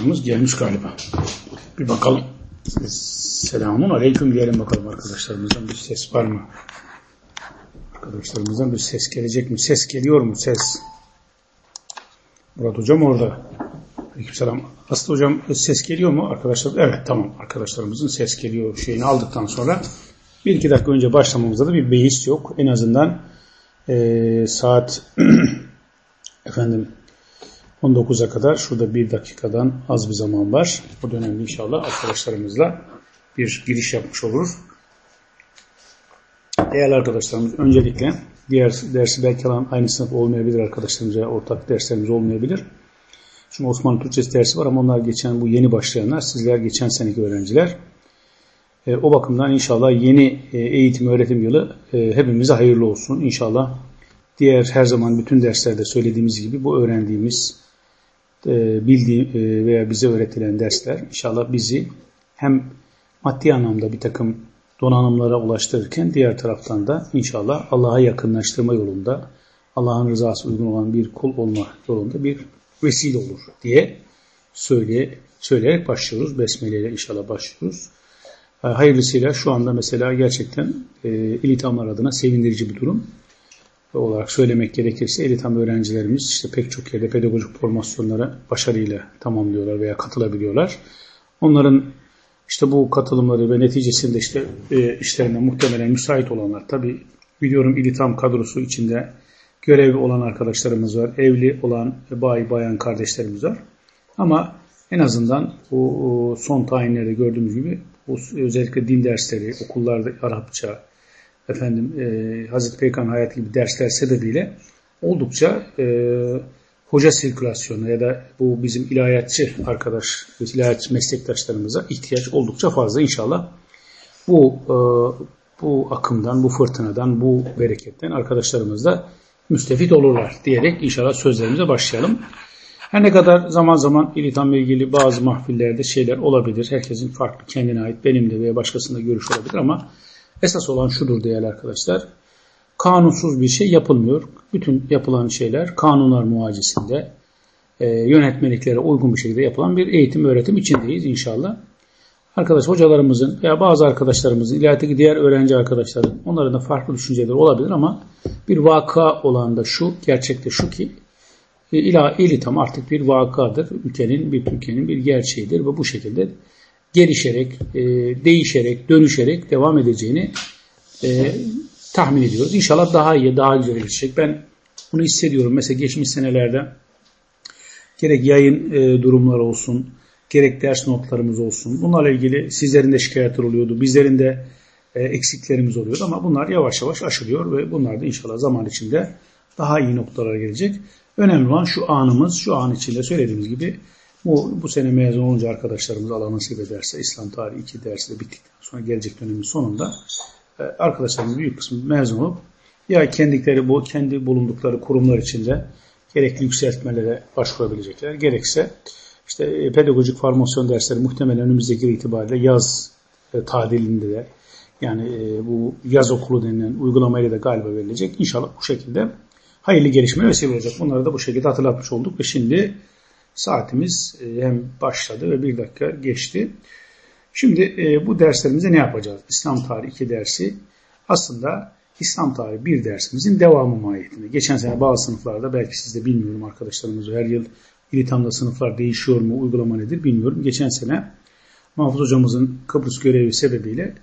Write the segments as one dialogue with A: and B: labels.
A: arkadaşlarımız gelmiş galiba. Bir bakalım. Selamun aleyküm diyelim bakalım arkadaşlarımızdan bir ses var mı? Arkadaşlarımızdan bir ses gelecek mi? Ses geliyor mu? Ses. Murat hocam orada. Aleykümselam. Aslı hocam ses geliyor mu arkadaşlar? Evet tamam arkadaşlarımızın ses geliyor şeyini aldıktan sonra bir iki dakika önce başlamamızda da bir beis yok. En azından e, saat efendim 19'a kadar şurada bir dakikadan az bir zaman var. Bu dönemde inşallah arkadaşlarımızla bir giriş yapmış olur. Değerli arkadaşlarımız öncelikle diğer dersi belki alan aynı sınıf olmayabilir arkadaşlarımıza ortak derslerimiz olmayabilir. Şimdi Osmanlı Türkçesi dersi var ama onlar geçen bu yeni başlayanlar sizler geçen seneki öğrenciler. E, o bakımdan inşallah yeni e, eğitim öğretim yılı e, hepimize hayırlı olsun. İnşallah diğer her zaman bütün derslerde söylediğimiz gibi bu öğrendiğimiz bildiği e, veya bize öğretilen dersler inşallah bizi hem maddi anlamda bir takım donanımlara ulaştırırken diğer taraftan da inşallah Allah'a yakınlaştırma yolunda Allah'ın rızası uygun olan bir kul olma yolunda bir vesile olur diye söyle, söyleyerek başlıyoruz. Besmele ile inşallah başlıyoruz. E, hayırlısıyla şu anda mesela gerçekten e, ilitamlar adına sevindirici bir durum olarak söylemek gerekirse elitam öğrencilerimiz işte pek çok yerde pedagojik formasyonlara başarıyla tamamlıyorlar veya katılabiliyorlar. Onların işte bu katılımları ve neticesinde işte e, işlerine muhtemelen müsait olanlar tabi biliyorum ilitam kadrosu içinde görevli olan arkadaşlarımız var, evli olan bay bayan kardeşlerimiz var. Ama en azından bu son tayinlerde gördüğümüz gibi özellikle din dersleri, okullarda Arapça, efendim e, Hazreti Peygamber hayatı gibi dersler sebebiyle oldukça e, hoca sirkülasyonu ya da bu bizim ilahiyatçı arkadaş, ilahiyatçı meslektaşlarımıza ihtiyaç oldukça fazla inşallah. Bu e, bu akımdan, bu fırtınadan, bu bereketten arkadaşlarımız da müstefit olurlar diyerek inşallah sözlerimize başlayalım. Her ne kadar zaman zaman ilitamla ilgili bazı mahfillerde şeyler olabilir. Herkesin farklı kendine ait benimle veya başkasında görüş olabilir ama Esas olan şudur değerli arkadaşlar. Kanunsuz bir şey yapılmıyor. Bütün yapılan şeyler kanunlar muhacesinde e, yönetmeliklere uygun bir şekilde yapılan bir eğitim öğretim içindeyiz inşallah. Arkadaş hocalarımızın veya bazı arkadaşlarımızın, ilahiyattaki diğer öğrenci arkadaşların onların da farklı düşünceleri olabilir ama bir vaka olan da şu, gerçekte şu ki e, ila ilitam artık bir vakadır. Ülkenin, bir Türkiye'nin bir gerçeğidir ve bu şekilde gelişerek, e, değişerek, dönüşerek devam edeceğini e, tahmin ediyoruz. İnşallah daha iyi, daha güzel gelişecek. Ben bunu hissediyorum. Mesela geçmiş senelerde gerek yayın e, durumları olsun, gerek ders notlarımız olsun. Bunlarla ilgili sizlerin de şikayetler oluyordu. Bizlerin de e, eksiklerimiz oluyordu ama bunlar yavaş yavaş aşılıyor ve bunlar da inşallah zaman içinde daha iyi noktalara gelecek. Önemli olan şu anımız, şu an içinde söylediğimiz gibi bu, bu sene mezun olunca arkadaşlarımız Allah nasip ederse İslam tarihi 2 dersi de bittikten sonra gelecek dönemin sonunda e, arkadaşlarımız büyük kısmı mezun olup ya kendileri bu kendi bulundukları kurumlar içinde gerekli yükseltmelere başvurabilecekler. Gerekse işte e, pedagojik formasyon dersleri muhtemelen önümüzdeki itibariyle yaz e, tadilinde de yani bu yaz okulu denilen uygulamayla da galiba verilecek. İnşallah bu şekilde hayırlı gelişme vesile olacak. Bunları da bu şekilde hatırlatmış olduk ve şimdi Saatimiz e, hem başladı ve bir dakika geçti. Şimdi e, bu derslerimize ne yapacağız? İslam tarihi 2 dersi aslında İslam tarihi bir dersimizin devamı mahiyetinde. Geçen sene bazı sınıflarda belki siz de bilmiyorum arkadaşlarımız her yıl İlitam'da sınıflar değişiyor mu, uygulama nedir bilmiyorum. Geçen sene Mahfuz hocamızın Kıbrıs görevi sebebiyle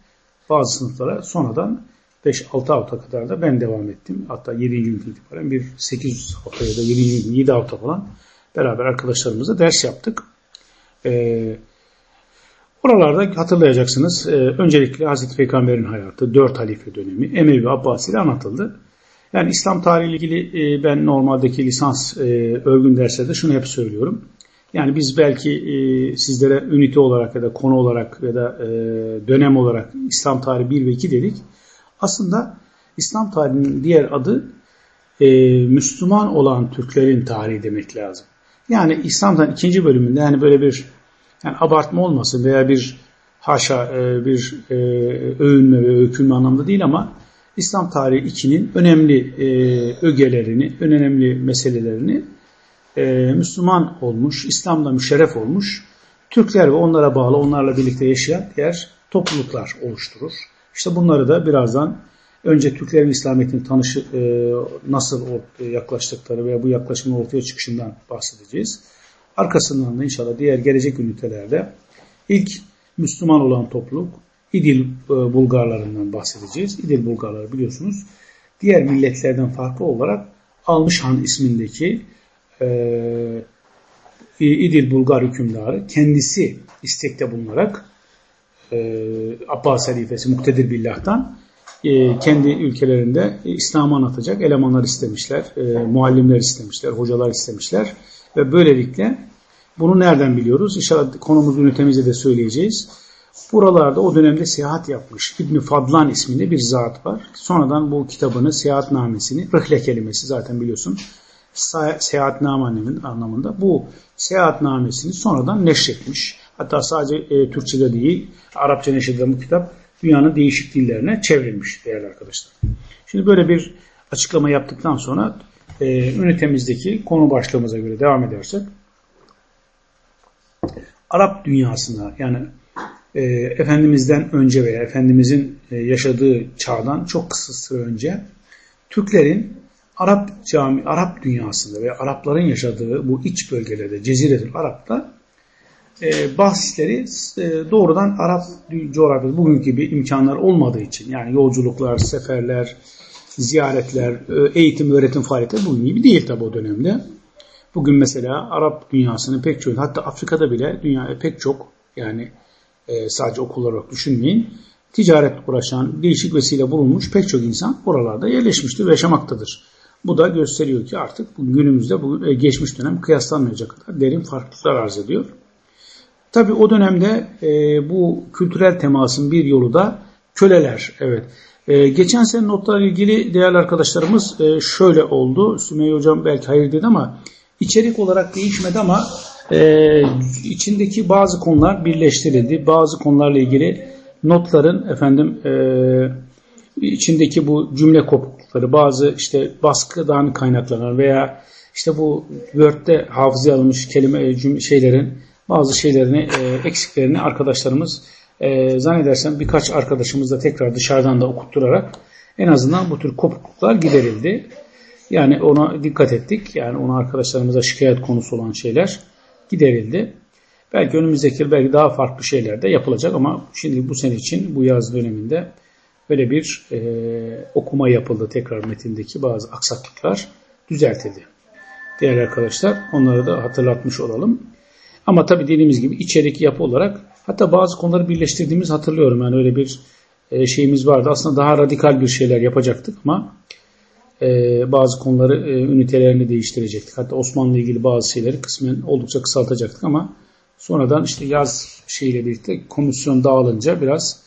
A: bazı sınıflara sonradan 5-6 hafta kadar da ben devam ettim. Hatta 7. gün itibaren bir 8 hafta ya da 7. gün 7 hafta falan beraber arkadaşlarımızla ders yaptık. Ee, oralarda hatırlayacaksınız. E, öncelikle Hazreti Peygamber'in hayatı, dört halife dönemi, Emevi Abbasi ile anlatıldı. Yani İslam tarihi ile ilgili e, ben normaldeki lisans e, övgün derslerde şunu hep söylüyorum. Yani biz belki e, sizlere ünite olarak ya da konu olarak ya da e, dönem olarak İslam tarihi 1 ve 2 dedik. Aslında İslam tarihinin diğer adı e, Müslüman olan Türklerin tarihi demek lazım. Yani İslam'dan ikinci bölümünde yani böyle bir yani abartma olmasın veya bir haşa e, bir e, övünme ve öykünme anlamda değil ama İslam tarihi 2'nin önemli e, ögelerini, önemli meselelerini Müslüman olmuş, İslam'da müşerref olmuş Türkler ve onlara bağlı, onlarla birlikte yaşayan diğer topluluklar oluşturur. İşte bunları da birazdan önce Türklerin İslamiyet'in tanışı e, nasıl yaklaştıkları veya bu yaklaşımın ortaya çıkışından bahsedeceğiz. Arkasından da inşallah diğer gelecek ünitelerde ilk Müslüman olan topluluk İdil e, Bulgarlarından bahsedeceğiz. İdil Bulgarları biliyorsunuz diğer milletlerden farklı olarak Almışhan ismindeki e, İdil Bulgar hükümdarı kendisi istekte bulunarak e, Abbas halifesi Muktedir Billah'tan e, kendi ülkelerinde İslam'ı anlatacak elemanlar istemişler, e, muallimler istemişler, hocalar istemişler ve böylelikle bunu nereden biliyoruz? İnşallah konumuz ünitemizde de söyleyeceğiz. Buralarda o dönemde seyahat yapmış İbn Fadlan isminde bir zat var. Sonradan bu kitabını, seyahatnamesini, rıhle kelimesi zaten biliyorsun seyahatnamenin anlamında bu seyahatnamesini sonradan neşretmiş. Hatta sadece e, Türkçe'de değil, Arapça neşredilen bu kitap dünyanın değişik dillerine çevrilmiş değerli arkadaşlar. Şimdi böyle bir açıklama yaptıktan sonra e, ünitemizdeki konu başlığımıza göre devam edersek Arap dünyasına yani e, Efendimiz'den önce veya Efendimiz'in e, yaşadığı çağdan çok kısa süre önce Türklerin Arap cami, Arap dünyasında ve Arapların yaşadığı bu iç bölgelerde, Ceziretül Arap'ta e, bahsleri e, doğrudan Arap coğrafyası bugünkü gibi imkanlar olmadığı için yani yolculuklar, seferler, ziyaretler, e, eğitim, öğretim faaliyetleri bugün gibi değil tabi o dönemde. Bugün mesela Arap dünyasının pek çok, hatta Afrika'da bile dünyaya pek çok yani e, sadece okul olarak düşünmeyin. Ticaret uğraşan, değişik vesile bulunmuş pek çok insan oralarda yerleşmiştir ve yaşamaktadır. Bu da gösteriyor ki artık günümüzde bu e, geçmiş dönem kıyaslanmayacak kadar derin farklılıklar arz ediyor. Tabi o dönemde e, bu kültürel temasın bir yolu da köleler. Evet. E, geçen sene notlarla ilgili değerli arkadaşlarımız e, şöyle oldu. Sümeyye Hocam belki hayır dedi ama içerik olarak değişmedi ama e, içindeki bazı konular birleştirildi. Bazı konularla ilgili notların efendim e, içindeki bu cümle kopuklukları, bazı işte baskıdan kaynaklanan veya işte bu Word'de hafızaya alınmış kelime cümle, şeylerin bazı şeylerini, e, eksiklerini arkadaşlarımız e, zannedersem birkaç arkadaşımız da tekrar dışarıdan da okutturarak en azından bu tür kopukluklar giderildi. Yani ona dikkat ettik. Yani ona arkadaşlarımıza şikayet konusu olan şeyler giderildi. Belki önümüzdeki belki daha farklı şeyler de yapılacak ama şimdi bu sene için bu yaz döneminde böyle bir e, okuma yapıldı tekrar metindeki bazı aksaklıklar düzeltildi. Değerli arkadaşlar onları da hatırlatmış olalım. Ama tabi dediğimiz gibi içerik yapı olarak hatta bazı konuları birleştirdiğimiz hatırlıyorum. Yani öyle bir e, şeyimiz vardı. Aslında daha radikal bir şeyler yapacaktık ama e, bazı konuları e, ünitelerini değiştirecektik. Hatta Osmanlı ilgili bazı şeyleri kısmen oldukça kısaltacaktık ama sonradan işte yaz şeyiyle birlikte komisyon dağılınca biraz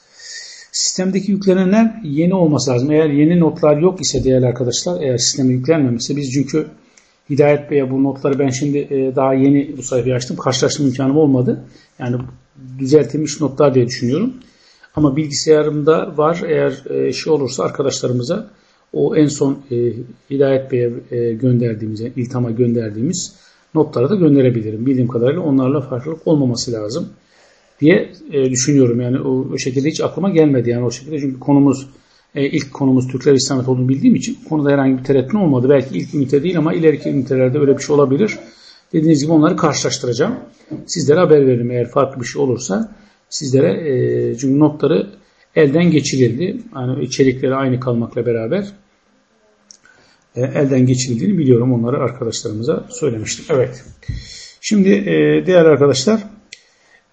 A: sistemdeki yüklenenler yeni olması lazım. Eğer yeni notlar yok ise değerli arkadaşlar eğer sisteme yüklenmemişse biz çünkü Hidayet Bey'e bu notları ben şimdi e, daha yeni bu sayfayı açtım. Karşılaştırma imkanım olmadı. Yani düzeltilmiş notlar diye düşünüyorum. Ama bilgisayarımda var. Eğer e, şey olursa arkadaşlarımıza o en son e, Hidayet Bey'e e, gönderdiğimiz, iltama gönderdiğimiz notları da gönderebilirim. Bildiğim kadarıyla onlarla farklılık olmaması lazım diye düşünüyorum. Yani o şekilde hiç aklıma gelmedi. Yani o şekilde çünkü konumuz e, ilk konumuz Türkler İslamiyet olduğunu bildiğim için konuda herhangi bir tereddüt olmadı. Belki ilk ünite değil ama ileriki ünitelerde öyle bir şey olabilir. Dediğiniz gibi onları karşılaştıracağım. Sizlere haber veririm eğer farklı bir şey olursa. Sizlere e, çünkü notları elden geçirildi. Yani içerikleri aynı kalmakla beraber e, elden geçirildiğini biliyorum. Onları arkadaşlarımıza söylemiştim. Evet. Şimdi e, değerli arkadaşlar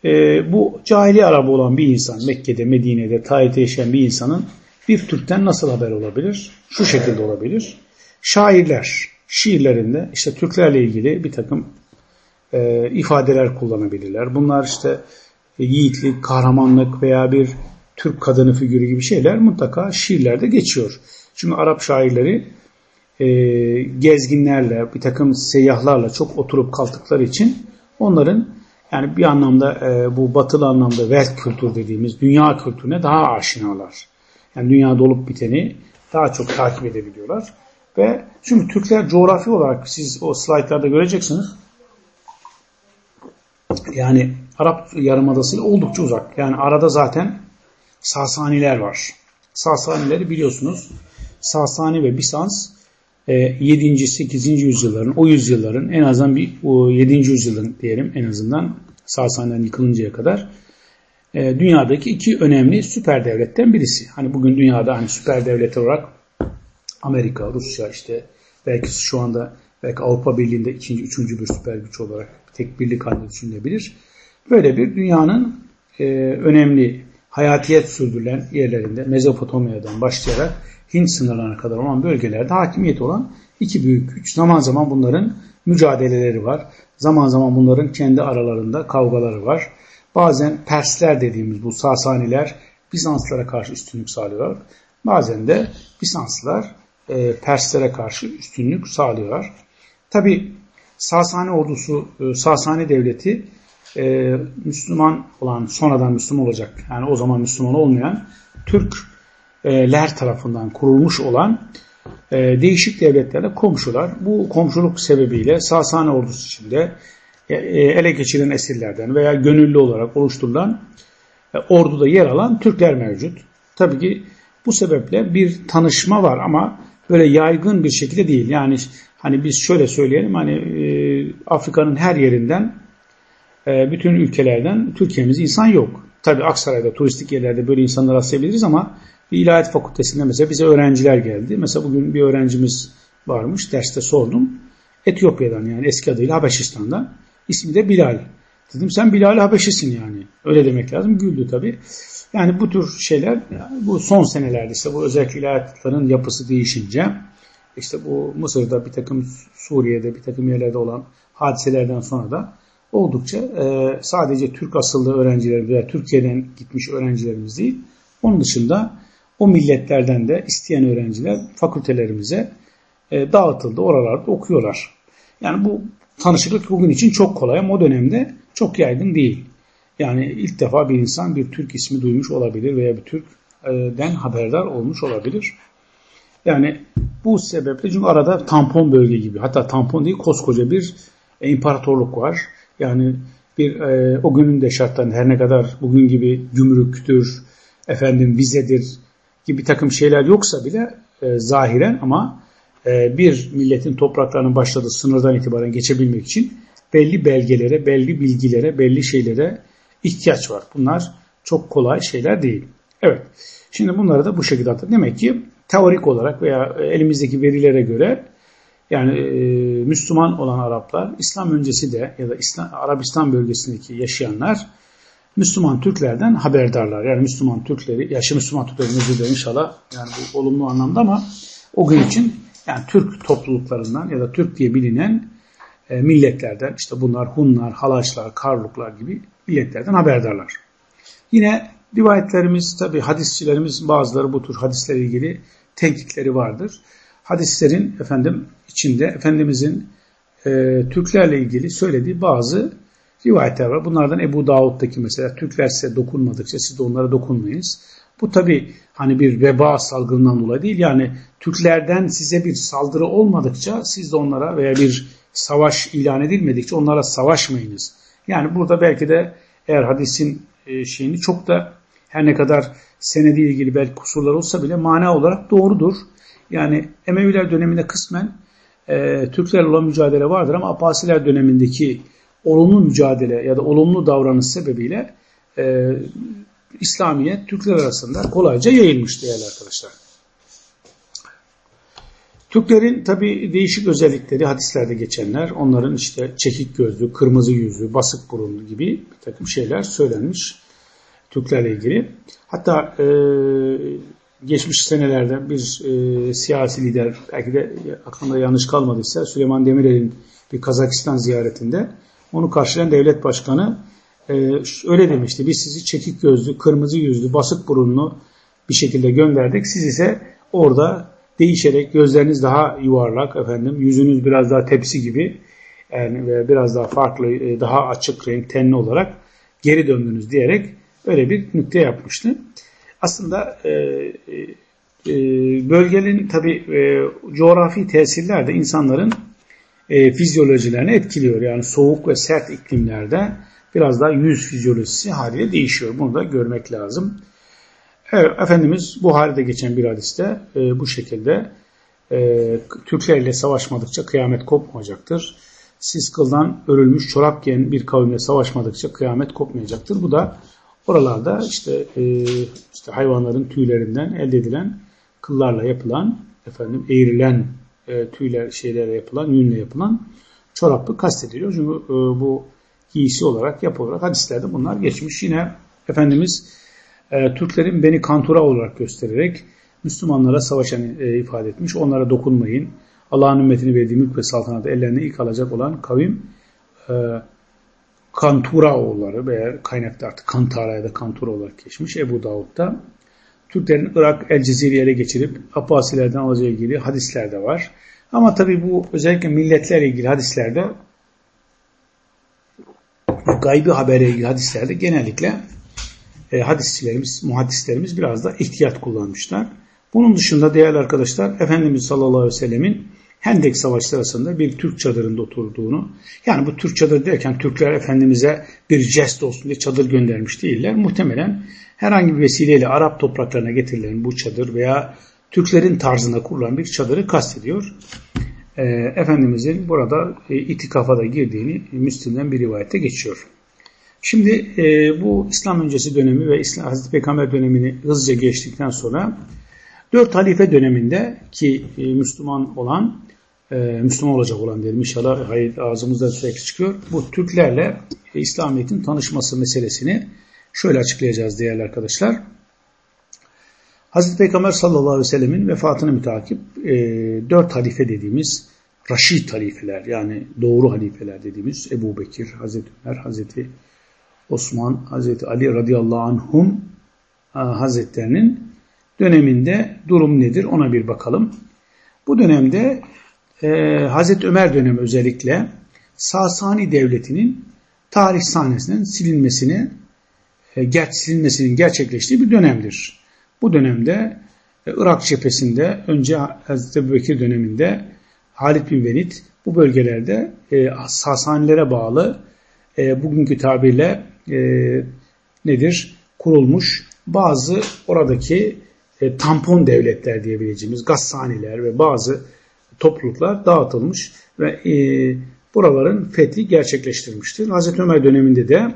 A: e, bu cahili Arap olan bir insan Mekke'de, Medine'de, Tayyip'te yaşayan bir insanın bir Türk'ten nasıl haber olabilir? Şu şekilde olabilir. Şairler, şiirlerinde işte Türklerle ilgili bir takım e, ifadeler kullanabilirler. Bunlar işte yiğitlik, kahramanlık veya bir Türk kadını figürü gibi şeyler mutlaka şiirlerde geçiyor. Çünkü Arap şairleri e, gezginlerle, bir takım seyyahlarla çok oturup kalktıkları için onların yani bir anlamda e, bu batılı anlamda Welt kültür dediğimiz dünya kültürüne daha aşinalar. Yani dünyada olup biteni daha çok takip edebiliyorlar. Ve çünkü Türkler coğrafi olarak siz o slaytlarda göreceksiniz. Yani Arap Yarımadası oldukça uzak. Yani arada zaten Sasaniler var. Sasanileri biliyorsunuz. Sasani ve Bizans 7. 8. yüzyılların, o yüzyılların en azından bir o 7. yüzyılın diyelim en azından Sasanilerin yıkılıncaya kadar e, dünyadaki iki önemli süper devletten birisi. Hani bugün dünyada hani süper devlet olarak Amerika, Rusya işte belki şu anda belki Avrupa Birliği'nde ikinci, üçüncü bir süper güç olarak tek birlik halinde düşünülebilir. Böyle bir dünyanın e, önemli hayatiyet sürdürülen yerlerinde Mezopotamya'dan başlayarak Hint sınırlarına kadar olan bölgelerde hakimiyet olan iki büyük güç. Zaman zaman bunların mücadeleleri var. Zaman zaman bunların kendi aralarında kavgaları var. Bazen Persler dediğimiz bu Sasaniler Bizanslara karşı üstünlük sağlıyorlar. Bazen de Bizanslılar e, Perslere karşı üstünlük sağlıyorlar. Tabi Sasani ordusu, e, Sasani devleti e, Müslüman olan, sonradan Müslüman olacak, yani o zaman Müslüman olmayan Türkler tarafından kurulmuş olan e, değişik devletlerle komşular. Bu komşuluk sebebiyle Sasani ordusu içinde ele geçirilen esirlerden veya gönüllü olarak oluşturulan e, orduda yer alan Türkler mevcut. Tabii ki bu sebeple bir tanışma var ama böyle yaygın bir şekilde değil. Yani hani biz şöyle söyleyelim hani e, Afrika'nın her yerinden e, bütün ülkelerden Türkiye'miz insan yok. Tabii Aksaray'da turistik yerlerde böyle insanlar rastlayabiliriz ama bir ilahiyat fakültesinde mesela bize öğrenciler geldi. Mesela bugün bir öğrencimiz varmış derste sordum. Etiyopya'dan yani eski adıyla Habeşistan'dan. İsmi de Bilal. Dedim sen Bilal Habeşisin yani. Öyle demek lazım. Güldü tabii. Yani bu tür şeyler bu son senelerde işte bu özellikle ilahiyatların yapısı değişince işte bu Mısır'da bir takım Suriye'de bir takım yerlerde olan hadiselerden sonra da oldukça e, sadece Türk asıllı öğrenciler veya Türkiye'den gitmiş öğrencilerimiz değil. Onun dışında o milletlerden de isteyen öğrenciler fakültelerimize e, dağıtıldı. Oralarda okuyorlar. Yani bu tanışıklık bugün için çok kolay ama o dönemde çok yaygın değil. Yani ilk defa bir insan bir Türk ismi duymuş olabilir veya bir Türk'den haberdar olmuş olabilir. Yani bu sebeple çünkü arada tampon bölge gibi hatta tampon değil koskoca bir imparatorluk var. Yani bir e, o günün de şartlarında her ne kadar bugün gibi gümrüktür, efendim vizedir gibi bir takım şeyler yoksa bile e, zahiren ama e, bir milletin topraklarının başladığı sınırdan itibaren geçebilmek için belli belgelere, belli bilgilere, belli şeylere ihtiyaç var. Bunlar çok kolay şeyler değil. Evet. Şimdi bunları da bu şekilde hatırlayın. Demek ki teorik olarak veya elimizdeki verilere göre yani e, Müslüman olan Araplar İslam öncesi de ya da İslam, Arabistan bölgesindeki yaşayanlar Müslüman Türklerden haberdarlar. Yani Müslüman Türkleri, yaşı Müslüman Türkleri özür inşallah yani bu olumlu anlamda ama o gün için yani Türk topluluklarından ya da Türk diye bilinen e, milletlerden işte bunlar Hunlar, Halaçlar, Karluklar gibi milletlerden haberdarlar. Yine rivayetlerimiz tabi hadisçilerimiz bazıları bu tür hadislerle ilgili tenkitleri vardır. Hadislerin efendim içinde Efendimizin e, Türklerle ilgili söylediği bazı rivayetler var. Bunlardan Ebu Davud'daki mesela Türkler size dokunmadıkça siz de onlara dokunmayınız. Bu tabi hani bir veba salgından dolayı değil. Yani Türklerden size bir saldırı olmadıkça siz de onlara veya bir savaş ilan edilmedikçe onlara savaşmayınız. Yani burada belki de eğer hadisin e, şeyini çok da her ne kadar senediyle ilgili belki kusurlar olsa bile mana olarak doğrudur. Yani Emeviler döneminde kısmen e, Türklerle olan mücadele vardır ama Abbasiler dönemindeki olumlu mücadele ya da olumlu davranış sebebiyle e, İslamiyet Türkler arasında kolayca yayılmış değerli arkadaşlar. Türklerin tabi değişik özellikleri hadislerde geçenler, onların işte çekik gözlü, kırmızı yüzlü, basık burunlu gibi bir takım şeyler söylenmiş Türklerle ilgili. Hatta e, geçmiş senelerde bir e, siyasi lider, belki de aklımda yanlış kalmadıysa Süleyman Demirel'in bir Kazakistan ziyaretinde onu karşılayan devlet başkanı e, öyle demişti. Biz sizi çekik gözlü, kırmızı yüzlü, basık burunlu bir şekilde gönderdik. Siz ise orada değişerek gözleriniz daha yuvarlak efendim, yüzünüz biraz daha tepsi gibi yani ve biraz daha farklı, e, daha açık renk, tenli olarak geri döndünüz diyerek öyle bir nükte yapmıştı. Aslında e, e, e, bölgenin tabi e, coğrafi tesirler de insanların e, fizyolojilerini etkiliyor. Yani soğuk ve sert iklimlerde biraz daha yüz fizyolojisi haliyle değişiyor. Bunu da görmek lazım. Evet, Efendimiz bu halde geçen bir hadiste e, bu şekilde e, Türklerle savaşmadıkça kıyamet kopmayacaktır. Siz kıldan örülmüş çorap giyen bir kavimle savaşmadıkça kıyamet kopmayacaktır. Bu da oralarda işte, e, işte hayvanların tüylerinden elde edilen kıllarla yapılan efendim eğrilen e, tüyler şeylere yapılan yünle yapılan çorapı kastediliyor. Çünkü e, bu giysi olarak yapı olarak hadislerde bunlar geçmiş. Yine Efendimiz e, Türklerin beni kantura olarak göstererek Müslümanlara savaşan e, ifade etmiş. Onlara dokunmayın. Allah'ın ümmetini verdiği mülk ve saltanatı ellerine ilk alacak olan kavim e, Kantura oğulları veya kaynakta artık Kantara ya da Kantura olarak geçmiş Ebu Davud'da. Türklerin Irak El Cezire'yi ele geçirip Abbasilerden alacağı ilgili hadisler de var. Ama tabi bu özellikle milletlerle ilgili hadislerde gaybi habere ilgili hadislerde genellikle e, hadisçilerimiz, muhaddislerimiz biraz da ihtiyat kullanmışlar. Bunun dışında değerli arkadaşlar Efendimiz sallallahu aleyhi ve sellemin Hendek Savaşı sırasında bir Türk çadırında oturduğunu, yani bu Türk çadır derken Türkler Efendimiz'e bir jest olsun diye çadır göndermiş değiller. Muhtemelen herhangi bir vesileyle Arap topraklarına getirilen bu çadır veya Türklerin tarzında kurulan bir çadırı kastediyor. E, Efendimizin burada e, itikafa da girdiğini Müslim'den bir rivayette geçiyor. Şimdi e, bu İslam öncesi dönemi ve İslam, Hazreti Peygamber dönemini hızlıca geçtikten sonra dört halife döneminde ki e, Müslüman olan e, Müslüman olacak olan diyelim inşallah hayır, ağzımızda sürekli çıkıyor. Bu Türklerle İslamiyet'in tanışması meselesini şöyle açıklayacağız değerli arkadaşlar. Hazreti Peygamber sallallahu aleyhi ve sellemin vefatını mütakip e, dört halife dediğimiz Raşid halifeler yani doğru halifeler dediğimiz Ebu Bekir, Hazreti Ömer, Hazreti Osman, Hazreti Ali radıyallahu anhum e, hazretlerinin döneminde durum nedir ona bir bakalım. Bu dönemde e, Hazreti Ömer dönemi özellikle Sasani devletinin tarih sahnesinden silinmesini e, silinmesinin gerçekleştiği bir dönemdir. Bu dönemde e, Irak cephesinde önce Ebu Bekir döneminde Halid bin Velid bu bölgelerde e, Sasanilere bağlı e, bugünkü tabirle e, nedir? Kurulmuş bazı oradaki e, tampon devletler diyebileceğimiz Gassaniler ve bazı topluluklar dağıtılmış ve e, buraların fethi gerçekleştirmiştir. Hazreti Ömer döneminde de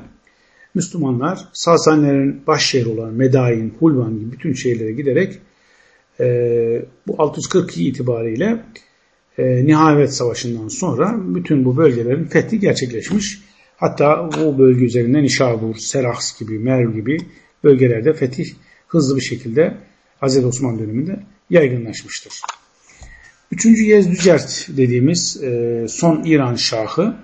A: Müslümanlar Sasanilerin baş şehri olan Medain, Hulvan gibi bütün şehirlere giderek e, bu 642 itibariyle e, Nihavet Savaşı'ndan sonra bütün bu bölgelerin fethi gerçekleşmiş. Hatta bu bölge üzerinden Nişabur, Serahs gibi, Merv gibi bölgelerde fetih hızlı bir şekilde Hazreti Osman döneminde yaygınlaşmıştır. Üçüncü Yezdücert dediğimiz e, son İran Şahı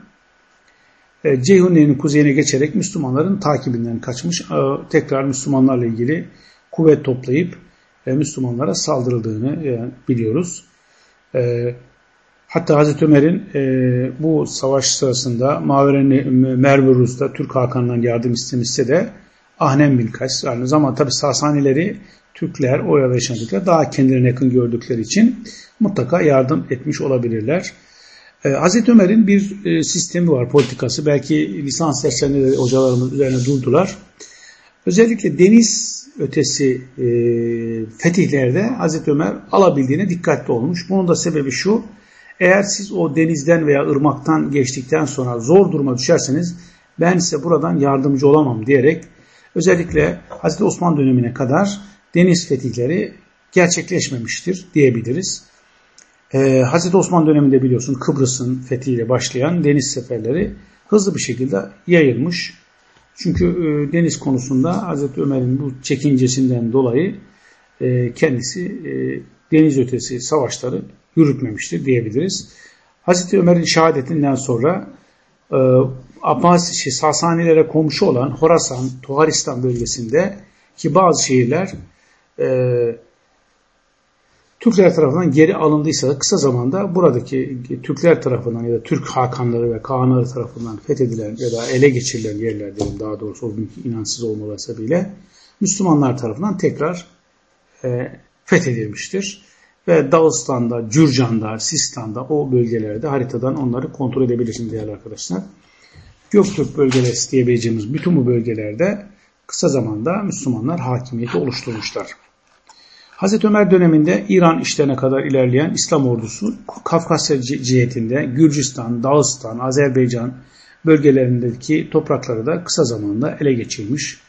A: Ceyhuniye'nin kuzeyine geçerek Müslümanların takibinden kaçmış. E, tekrar Müslümanlarla ilgili kuvvet toplayıp e, Müslümanlara saldırıldığını e, biliyoruz. E, hatta Hazreti Ömer'in e, bu savaş sırasında Merverus'ta Türk Hakan'dan yardım istemişse de Ahnem bin Kays, yani zaman tabi Sasanileri Türkler, yaşayan Türkler daha kendilerine yakın gördükleri için mutlaka yardım etmiş olabilirler. Ee, Hazreti Ömer'in bir e, sistemi var, politikası. Belki lisans derslerinde de hocalarımız üzerine durdular. Özellikle deniz ötesi e, fetihlerde Hazreti Ömer alabildiğine dikkatli olmuş. Bunun da sebebi şu, eğer siz o denizden veya ırmaktan geçtikten sonra zor duruma düşerseniz ben size buradan yardımcı olamam diyerek özellikle Hazreti Osman dönemine kadar deniz fetihleri gerçekleşmemiştir diyebiliriz. Ee, Hazreti Osman döneminde biliyorsun Kıbrıs'ın fethiyle başlayan deniz seferleri hızlı bir şekilde yayılmış. Çünkü e, deniz konusunda Hazreti Ömer'in bu çekincesinden dolayı e, kendisi e, deniz ötesi savaşları yürütmemiştir diyebiliriz. Hazreti Ömer'in şehadetinden sonra e, Abbas, şey, Sasanilere komşu olan Horasan, Tuharistan bölgesinde ki bazı şehirler e, Türkler tarafından geri alındıysa kısa zamanda buradaki Türkler tarafından ya da Türk hakanları ve kağanları tarafından fethedilen ya da ele geçirilen yerler diyelim daha doğrusu o günkü inançsız olmaları sebebiyle Müslümanlar tarafından tekrar e, fethedilmiştir. Ve Dağıstan'da, Cürcan'da, Sistan'da o bölgelerde haritadan onları kontrol edebilirsiniz değerli arkadaşlar. Göktürk bölgeleri diyebileceğimiz bütün bu bölgelerde kısa zamanda Müslümanlar hakimiyeti oluşturmuşlar. Hazreti Ömer döneminde İran işlerine kadar ilerleyen İslam ordusu Kafkasya cihetinde Gürcistan, Dağıstan, Azerbaycan bölgelerindeki toprakları da kısa zamanda ele geçirmiş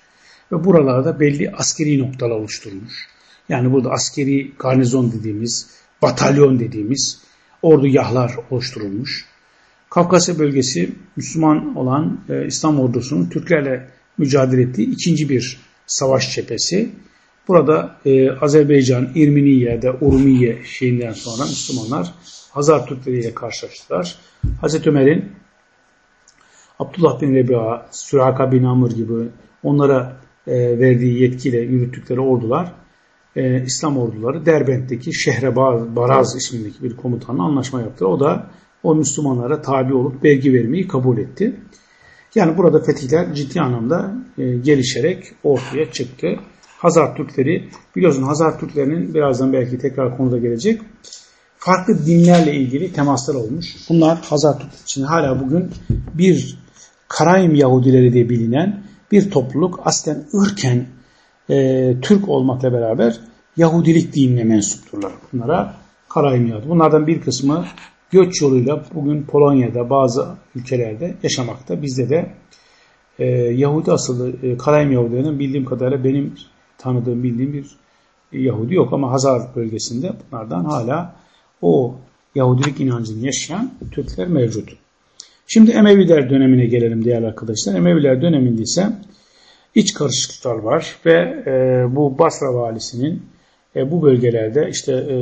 A: ve buralarda belli askeri noktalar oluşturmuş. Yani burada askeri garnizon dediğimiz, batalyon dediğimiz ordu yahlar oluşturulmuş. Kafkasya bölgesi Müslüman olan e, İslam ordusunun Türklerle mücadele ettiği ikinci bir savaş cephesi. Burada e, Azerbaycan, İrminiye'de Urumiye şeyinden sonra Müslümanlar Hazar Türkleri ile karşılaştılar. Hazreti Ömer'in Abdullah bin Rebi'a, Süraka bin Amr gibi onlara e, verdiği yetkiyle yürüttükleri ordular e, İslam orduları Derbent'teki Şehre Baraz ismindeki bir komutanla anlaşma yaptı. O da o Müslümanlara tabi olup vergi vermeyi kabul etti. Yani burada fetihler ciddi anlamda e, gelişerek ortaya çıktı. Hazar Türkleri, biliyorsun Hazar Türklerinin birazdan belki tekrar konuda gelecek. Farklı dinlerle ilgili temaslar olmuş. Bunlar Hazar Türkleri için hala bugün bir Karayim Yahudileri diye bilinen bir topluluk aslen ırken e, Türk olmakla beraber Yahudilik dinine mensupturlar. Bunlara Karayim Yahudi. Bunlardan bir kısmı göç yoluyla bugün Polonya'da bazı ülkelerde yaşamakta. Bizde de e, Yahudi asıllı e, Karayim Yahudilerinin bildiğim kadarıyla benim tanıdığım bildiğim bir Yahudi yok ama Hazar bölgesinde bunlardan hala o Yahudilik inancını yaşayan Türkler mevcut. Şimdi Emeviler dönemine gelelim değerli arkadaşlar. Emeviler döneminde ise iç karışıklıklar var ve e, bu Basra valisinin e, bu bölgelerde işte e,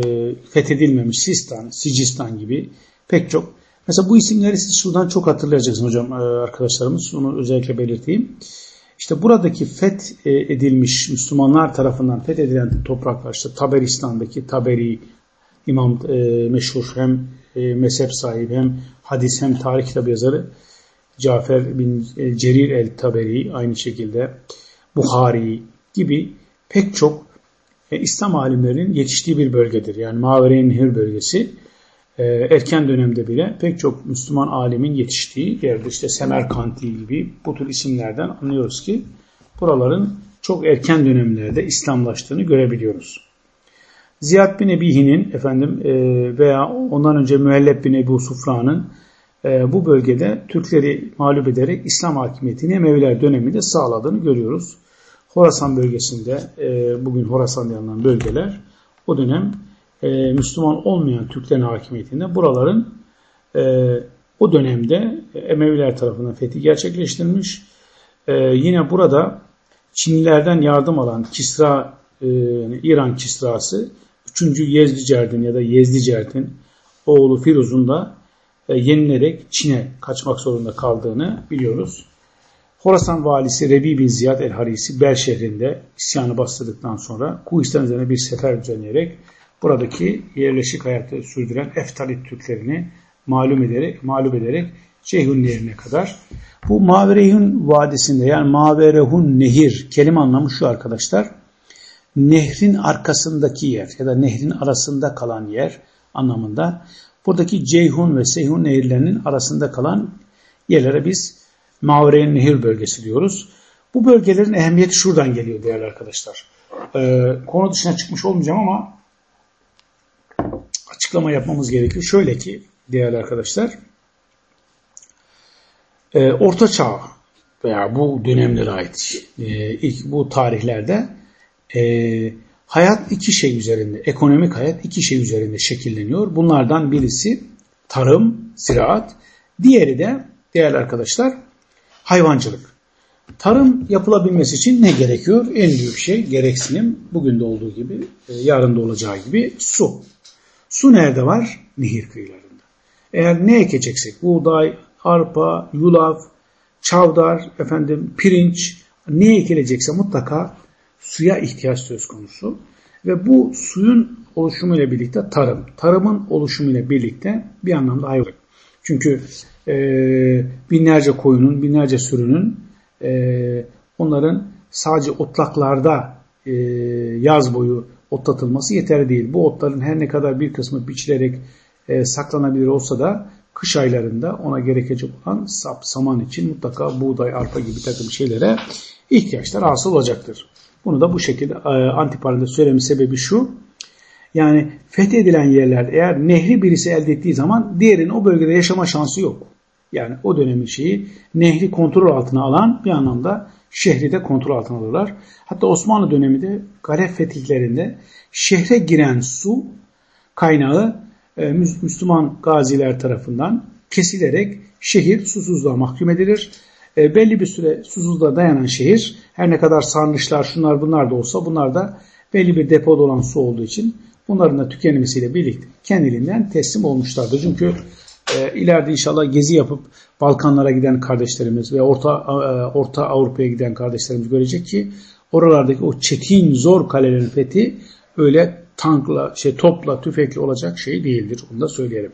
A: fethedilmemiş Sistan, Sicistan gibi pek çok mesela bu isimleri siz şuradan çok hatırlayacaksınız hocam e, arkadaşlarımız. Onu özellikle belirteyim. İşte buradaki feth e, edilmiş Müslümanlar tarafından fethedilen topraklar işte Taberistan'daki Taberi İmam e, meşhur hem e, mezhep sahibi hem hadis hem tarih kitabı yazarı Cafer bin e, Cerir el-Taberi aynı şekilde Buhari gibi pek çok e, İslam alimlerinin yetiştiği bir bölgedir. Yani Mavere-i Nehir bölgesi erken dönemde bile pek çok Müslüman alimin yetiştiği yerde işte Semerkanti gibi bu tür isimlerden anlıyoruz ki buraların çok erken dönemlerde İslamlaştığını görebiliyoruz. Ziyad bin Ebihi'nin efendim e, veya ondan önce Müelleb bin Ebu Sufra'nın e, bu bölgede Türkleri mağlup ederek İslam hakimiyetini Emeviler döneminde sağladığını görüyoruz. Horasan bölgesinde e, bugün Horasan denilen bölgeler o dönem Müslüman olmayan Türklerin hakimiyetinde buraların o dönemde Emeviler tarafından fethi gerçekleştirilmiş. Yine burada Çinlilerden yardım alan Kisra, İran Kisrası 3. Yezdicerdin ya da Yezdicerdin oğlu Firuz'un da e, yenilerek Çin'e kaçmak zorunda kaldığını biliyoruz. Horasan valisi Rebi bin Ziyad el-Harisi Bel şehrinde isyanı bastırdıktan sonra Kuhistan üzerine bir sefer düzenleyerek buradaki yerleşik hayatı sürdüren Eftalit Türklerini malum ederek, mağlup ederek Ceyhun Nehri'ne kadar. Bu Maverehun Vadisi'nde yani Maverehun Nehir kelime anlamı şu arkadaşlar nehrin arkasındaki yer ya da nehrin arasında kalan yer anlamında. Buradaki Ceyhun ve Seyhun nehirlerinin arasında kalan yerlere biz Mavreyn Nehir bölgesi diyoruz. Bu bölgelerin ehemmiyeti şuradan geliyor değerli arkadaşlar. Ee, konu dışına çıkmış olmayacağım ama açıklama yapmamız gerekiyor. Şöyle ki değerli arkadaşlar e, Orta Çağ veya bu dönemlere ait e, ilk bu tarihlerde e, hayat iki şey üzerinde, ekonomik hayat iki şey üzerinde şekilleniyor. Bunlardan birisi tarım, ziraat, diğeri de değerli arkadaşlar hayvancılık. Tarım yapılabilmesi için ne gerekiyor? En büyük şey gereksinim bugün de olduğu gibi, e, yarın da olacağı gibi su. Su nerede var? Nehir kıyılarında. Eğer ne ekeceksek, buğday, arpa, yulaf, çavdar, efendim pirinç, ne ekilecekse mutlaka suya ihtiyaç söz konusu. Ve bu suyun oluşumuyla birlikte tarım. Tarımın oluşumuyla birlikte bir anlamda hayvancılık. Çünkü e, binlerce koyunun, binlerce sürünün e, onların sadece otlaklarda e, yaz boyu otlatılması yeterli değil. Bu otların her ne kadar bir kısmı biçilerek e, saklanabilir olsa da kış aylarında ona gerekecek olan sap, saman için mutlaka buğday, arpa gibi takım şeylere ihtiyaçlar hasıl olacaktır. Bunu da bu şekilde e, antiparantez söylemin sebebi şu. Yani fethedilen yerler eğer nehri birisi elde ettiği zaman diğerinin o bölgede yaşama şansı yok. Yani o dönemin şeyi nehri kontrol altına alan bir anlamda şehri de kontrol altına alırlar. Hatta Osmanlı döneminde Garef fetihlerinde şehre giren su kaynağı e, Müslüman gaziler tarafından kesilerek şehir susuzluğa mahkum edilir. E, belli bir süre susuzluğa dayanan şehir her ne kadar sarnıçlar şunlar bunlar da olsa bunlar da belli bir depoda olan su olduğu için bunların da tükenmesiyle birlikte kendiliğinden teslim olmuşlardır. Çünkü e, ileride inşallah gezi yapıp Balkanlara giden kardeşlerimiz ve Orta e, Orta Avrupa'ya giden kardeşlerimiz görecek ki oralardaki o çetin zor kalelerin fethi öyle tankla, şey topla, tüfekle olacak şey değildir. Onu da söyleyelim.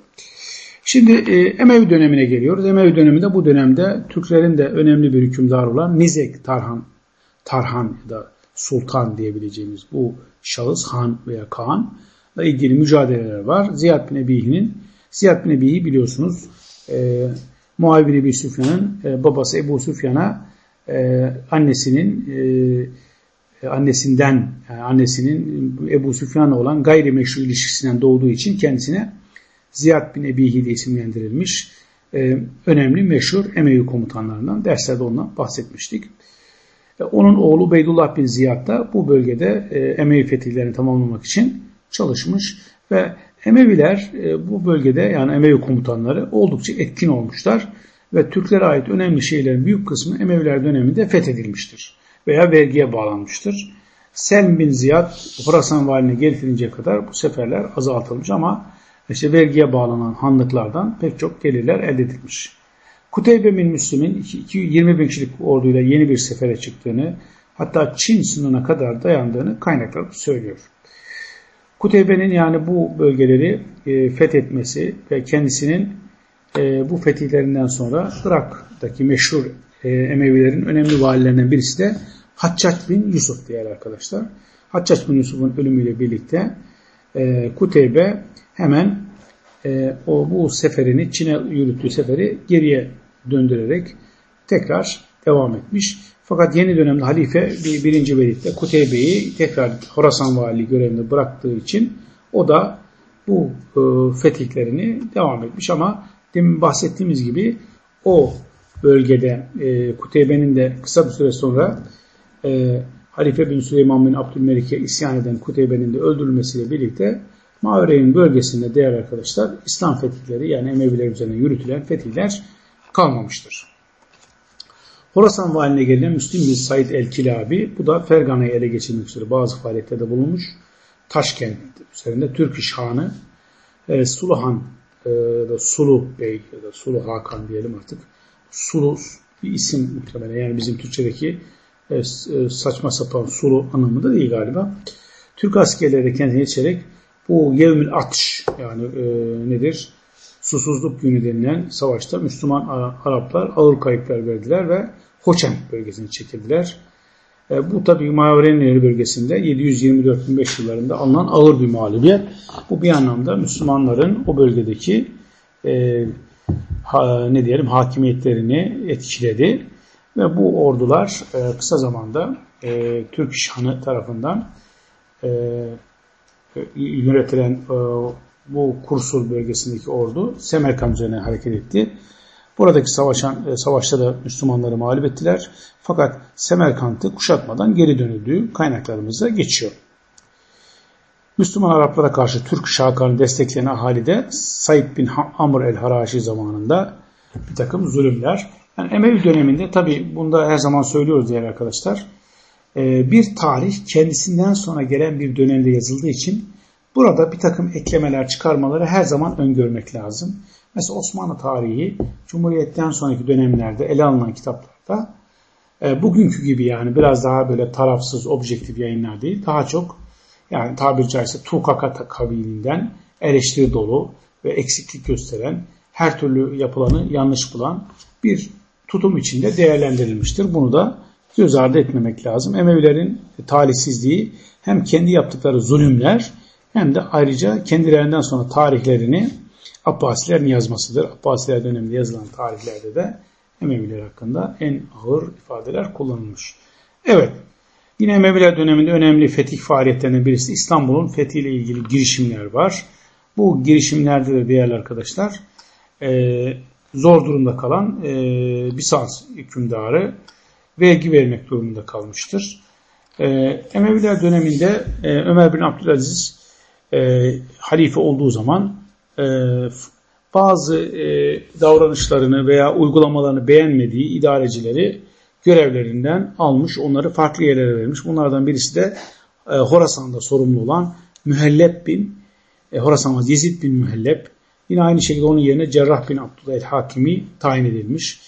A: Şimdi e, Emevi dönemine geliyoruz. Emevi döneminde bu dönemde Türklerin de önemli bir hükümdar olan Nizek Tarhan, Tarhan da Sultan diyebileceğimiz bu şahıs Han veya Kaan'la ilgili mücadeleler var. Ziyad bin Ebihi'nin Ziyad bin Ebihi biliyorsunuz e, Muavi bin Süfyan'ın e, babası Ebu Süfyan'a e, annesinin e, e, annesinden yani annesinin Ebu Süfyan'la olan gayrimeşru ilişkisinden doğduğu için kendisine Ziyad bin Ebihi diye isimlendirilmiş e, önemli meşhur Emevi komutanlarından derslerde ondan bahsetmiştik. E, onun oğlu Beydullah bin Ziyad da bu bölgede e, Emevi fetihlerini tamamlamak için çalışmış ve Emeviler e, bu bölgede yani Emevi komutanları oldukça etkin olmuşlar ve Türklere ait önemli şeylerin büyük kısmı Emeviler döneminde fethedilmiştir veya vergiye bağlanmıştır. Selm bin Ziyad Horasan valine getirince kadar bu seferler azaltılmış ama işte vergiye bağlanan hanlıklardan pek çok gelirler elde edilmiş. Kuteybe bin Müslim'in 20 bin kişilik orduyla yeni bir sefere çıktığını hatta Çin sınırına kadar dayandığını kaynaklar söylüyor. Kuteybe'nin yani bu bölgeleri e, fethetmesi ve kendisinin e, bu fetihlerinden sonra Irak'taki meşhur e, Emevilerin önemli valilerinden birisi de Haccac bin Yusuf diğer arkadaşlar. Haccac bin Yusuf'un ölümüyle birlikte e, Kuteybe hemen e, o bu seferini Çin'e yürüttüğü seferi geriye döndürerek tekrar devam etmiş. Fakat yeni dönemde halife bir, birinci Velid de Kuteybe'yi tekrar Horasan vali görevinde bıraktığı için o da bu e, fetihlerini devam etmiş ama demin bahsettiğimiz gibi o bölgede e, Kuteybe'nin de kısa bir süre sonra e, Halife bin Süleyman bin Abdülmelik'e isyan eden Kuteybe'nin de öldürülmesiyle birlikte Mağareyn bölgesinde değerli arkadaşlar İslam fetihleri yani Emeviler üzerine yürütülen fetihler kalmamıştır. Horasan valine gelen Müslim bin Said el-Kilabi bu da Fergana'yı ele geçirmek üzere bazı faaliyetlerde bulunmuş. Taşkent üzerinde Türk İş Hanı e, Suluhan e, da Sulu Bey ya da Sulu Hakan diyelim artık. Sulu bir isim muhtemelen yani bizim Türkçedeki e, e saçma sapan Sulu anlamında değil galiba. Türk askerleri kendine geçerek bu Yevmil Atş yani e, nedir? Susuzluk günü denilen savaşta Müslüman Araplar ağır kayıplar verdiler ve Hoçen bölgesine çekildiler. E, bu tabi Mavrenleri bölgesinde 724-15 yıllarında alınan ağır bir mağlubiyet. Bu bir anlamda Müslümanların o bölgedeki e, ha, ne diyelim hakimiyetlerini etkiledi. Ve bu ordular e, kısa zamanda e, Türk Şanı tarafından e, yönetilen e, bu Kursul bölgesindeki ordu Semerkant üzerine hareket etti. Buradaki savaşan, e, savaşta da Müslümanları mağlup ettiler. Fakat Semerkant'ı kuşatmadan geri dönüldüğü kaynaklarımızda geçiyor. Müslüman Araplara karşı Türk şahkarını destekleyen ahalide Said bin Amr el-Haraşi zamanında bir takım zulümler. Yani Emevi döneminde tabi bunda her zaman söylüyoruz diğer arkadaşlar. E, bir tarih kendisinden sonra gelen bir dönemde yazıldığı için burada bir takım eklemeler, çıkarmaları her zaman öngörmek lazım. Mesela Osmanlı tarihi Cumhuriyet'ten sonraki dönemlerde ele alınan kitaplarda e, bugünkü gibi yani biraz daha böyle tarafsız, objektif yayınlar değil. Daha çok yani tabiri caizse tukaka kabiliğinden eleştiri dolu ve eksiklik gösteren, her türlü yapılanı yanlış bulan bir tutum içinde değerlendirilmiştir. Bunu da göz ardı etmemek lazım. Emevilerin talihsizliği hem kendi yaptıkları zulümler hem de ayrıca kendilerinden sonra tarihlerini Abbasilerin yazmasıdır. Abbasiler döneminde yazılan tarihlerde de Emeviler hakkında en ağır ifadeler kullanılmış. Evet, yine Emeviler döneminde önemli fetih faaliyetlerinden birisi İstanbul'un fethiyle ilgili girişimler var. Bu girişimlerde de değerli arkadaşlar e, zor durumda kalan e, Bizans hükümdarı vergi vermek durumunda kalmıştır. E, Emeviler döneminde e, Ömer bin Abdülaziz e, halife olduğu zaman e, bazı e, davranışlarını veya uygulamalarını beğenmediği idarecileri görevlerinden almış, onları farklı yerlere vermiş. Bunlardan birisi de e, Horasan'da sorumlu olan Mühelleb bin e, Horasan Yezid bin Mühelleb. Yine aynı şekilde onun yerine Cerrah bin Abdullah el-Hakimi tayin edilmiş.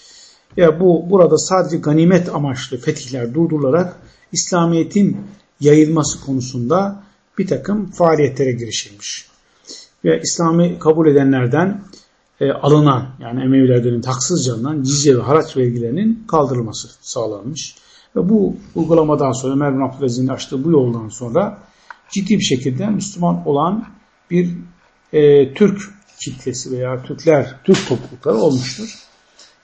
A: Ya bu burada sadece ganimet amaçlı fetihler durdurularak İslamiyet'in yayılması konusunda bir takım faaliyetlere girişilmiş. Ve İslam'ı kabul edenlerden e, alınan yani Emevilerden haksızca alınan cizye ve haraç vergilerinin kaldırılması sağlanmış. Ve bu uygulamadan sonra Ömer bin Abdülaziz'in açtığı bu yoldan sonra ciddi bir şekilde Müslüman olan bir e, Türk kitlesi veya Türkler, Türk toplulukları olmuştur.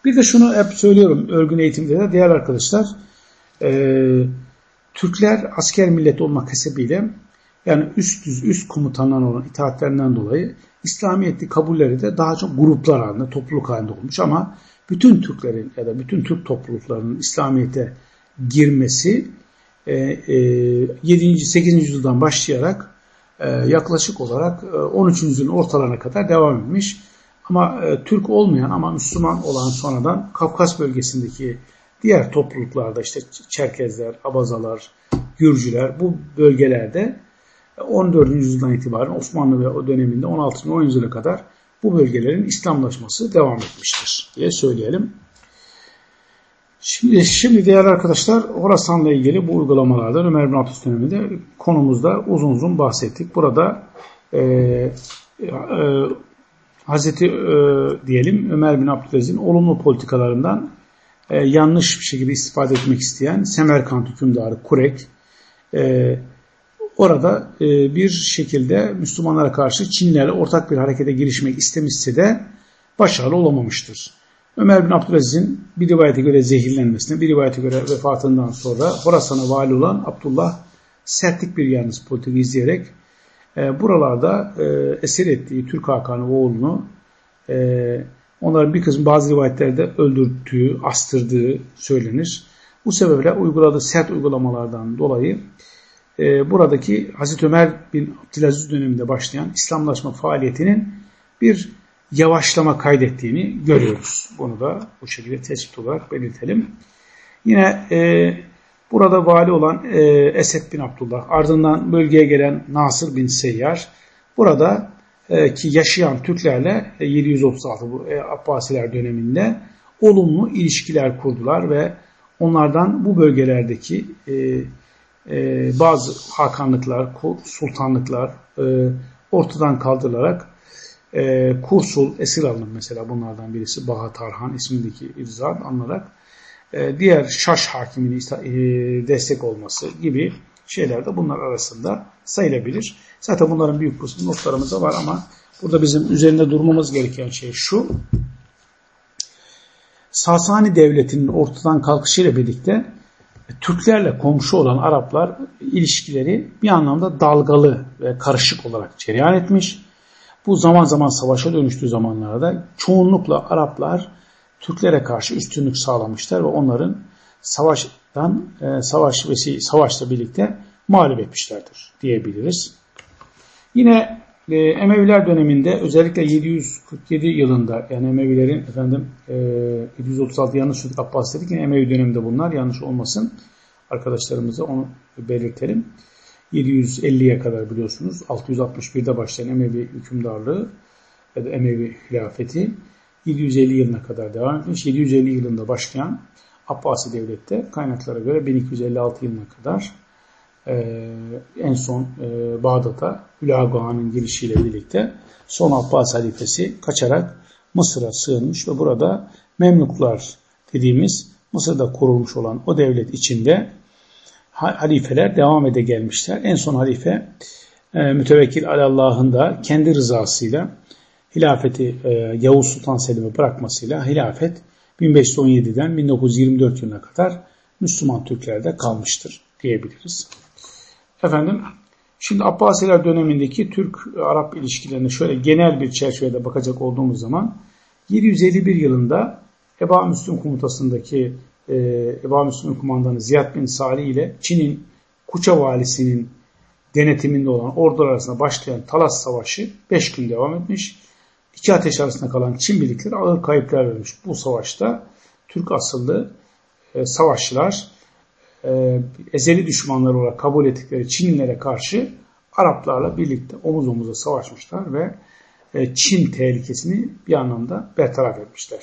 A: Bir de şunu hep söylüyorum örgün eğitimde de diğer arkadaşlar e, Türkler asker millet olmak hasebiyle yani üst düz üst komutanlar olan itaatlerinden dolayı İslamiyetli kabulleri de daha çok gruplar halinde, topluluk halinde olmuş ama bütün Türklerin ya da bütün Türk topluluklarının İslamiyet'e girmesi e, e, 7. 8. yüzyıldan başlayarak e, yaklaşık olarak e, 13. yüzyılın ortalarına kadar devam etmiş. Ama e, Türk olmayan ama Müslüman olan sonradan Kafkas bölgesindeki diğer topluluklarda işte Çerkezler, Abazalar, Gürcüler bu bölgelerde 14. yüzyıldan itibaren Osmanlı ve o döneminde 16. 10. yüzyıla kadar bu bölgelerin İslamlaşması devam etmiştir diye söyleyelim. Şimdi, şimdi değerli arkadaşlar Horasan'la ilgili bu uygulamalardan Ömer bin Abdüs döneminde konumuzda uzun uzun bahsettik. Burada e, e, Hazreti e, diyelim Ömer bin Abdülaziz'in olumlu politikalarından e, yanlış bir şekilde istifade etmek isteyen Semerkant hükümdarı Kurek e, orada e, bir şekilde Müslümanlara karşı Çinlerle ortak bir harekete girişmek istemişse de başarılı olamamıştır. Ömer bin Abdülaziz'in bir rivayete göre zehirlenmesine, bir rivayete göre vefatından sonra Horasan'a vali olan Abdullah sertlik bir yalnız politika izleyerek e, buralarda e, esir ettiği Türk Hakan'ı oğlunu e, onların bir kısmı bazı rivayetlerde öldürdüğü, astırdığı söylenir. Bu sebeple uyguladığı sert uygulamalardan dolayı e, buradaki Hazreti Ömer bin Abdülaziz döneminde başlayan İslamlaşma faaliyetinin bir yavaşlama kaydettiğini görüyoruz. Bunu da bu şekilde tespit olarak belirtelim. Yine e, burada vali olan e, Esed bin Abdullah, ardından bölgeye gelen Nasır bin Seyyar, burada e, ki yaşayan Türklerle e, 736 bu e, Abbasiler döneminde olumlu ilişkiler kurdular ve onlardan bu bölgelerdeki e, e, bazı hakanlıklar, sultanlıklar e, ortadan kaldırılarak e, Kursul esir alınır mesela bunlardan birisi Baha Tarhan ismindeki irzat alınarak e, diğer Şaş hakimini e, destek olması gibi şeyler de bunlar arasında sayılabilir. Zaten bunların büyük kısmı notlarımızda var ama burada bizim üzerinde durmamız gereken şey şu. Sasani devletinin ortadan kalkışıyla birlikte Türklerle komşu olan Araplar ilişkileri bir anlamda dalgalı ve karışık olarak cereyan etmiş. Bu zaman zaman savaşa dönüştüğü zamanlarda çoğunlukla Araplar Türklere karşı üstünlük sağlamışlar ve onların savaştan e, savaş ve savaşla birlikte mağlup etmişlerdir diyebiliriz. Yine e, Emeviler döneminde özellikle 747 yılında yani Emevilerin efendim e, 736 yanlış Abbas dedik yine Emevi döneminde bunlar yanlış olmasın arkadaşlarımıza onu belirtelim. 750'ye kadar biliyorsunuz 661'de başlayan Emevi hükümdarlığı ya da Emevi hilafeti 750 yılına kadar devam etmiş. 750 yılında başlayan Abbasi devlette kaynaklara göre 1256 yılına kadar e, en son e, Bağdat'a Hülagaha'nın girişiyle birlikte son Abbas halifesi kaçarak Mısır'a sığınmış ve burada Memluklar dediğimiz Mısır'da kurulmuş olan o devlet içinde halifeler devam ede gelmişler. En son halife e, mütevekkil Allah'ın da kendi rızasıyla hilafeti e, Yavuz Sultan Selim'e bırakmasıyla hilafet 1517'den 1924 yılına kadar Müslüman Türklerde kalmıştır diyebiliriz. Efendim şimdi Abbasiler dönemindeki Türk-Arap ilişkilerine şöyle genel bir çerçevede bakacak olduğumuz zaman 751 yılında Eba Müslüm komutasındaki e, Eba Müslüm kumandanı Ziyad bin Salih ile Çin'in Kuça valisinin denetiminde olan ordular arasında başlayan Talas Savaşı 5 gün devam etmiş. İki ateş arasında kalan Çin birlikleri ağır kayıplar vermiş. Bu savaşta Türk asıllı e, savaşçılar e, ezeli düşmanları olarak kabul ettikleri Çinlilere karşı Araplarla birlikte omuz omuza savaşmışlar ve e, Çin tehlikesini bir anlamda bertaraf etmişler.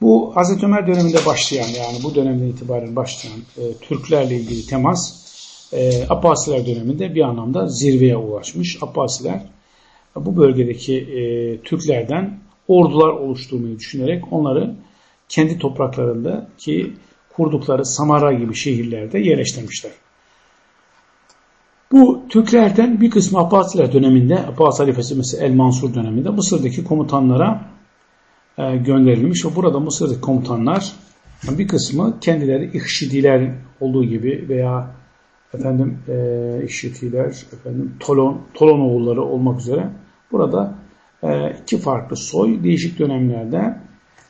A: Bu Hazreti Ömer döneminde başlayan yani bu dönemden itibaren başlayan e, Türklerle ilgili temas e, Abbasiler döneminde bir anlamda zirveye ulaşmış. Abbasiler bu bölgedeki e, Türklerden ordular oluşturmayı düşünerek onları kendi topraklarında ki kurdukları Samara gibi şehirlerde yerleştirmişler. Bu Türklerden bir kısmı Abbasiler döneminde, Abbas halifesi mesela El Mansur döneminde Mısır'daki komutanlara e, gönderilmiş ve burada Mısır'daki komutanlar bir kısmı kendileri İhşidiler olduğu gibi veya efendim e, İhşitiler, efendim Tolon, Tolon oğulları olmak üzere burada e, iki farklı soy değişik dönemlerde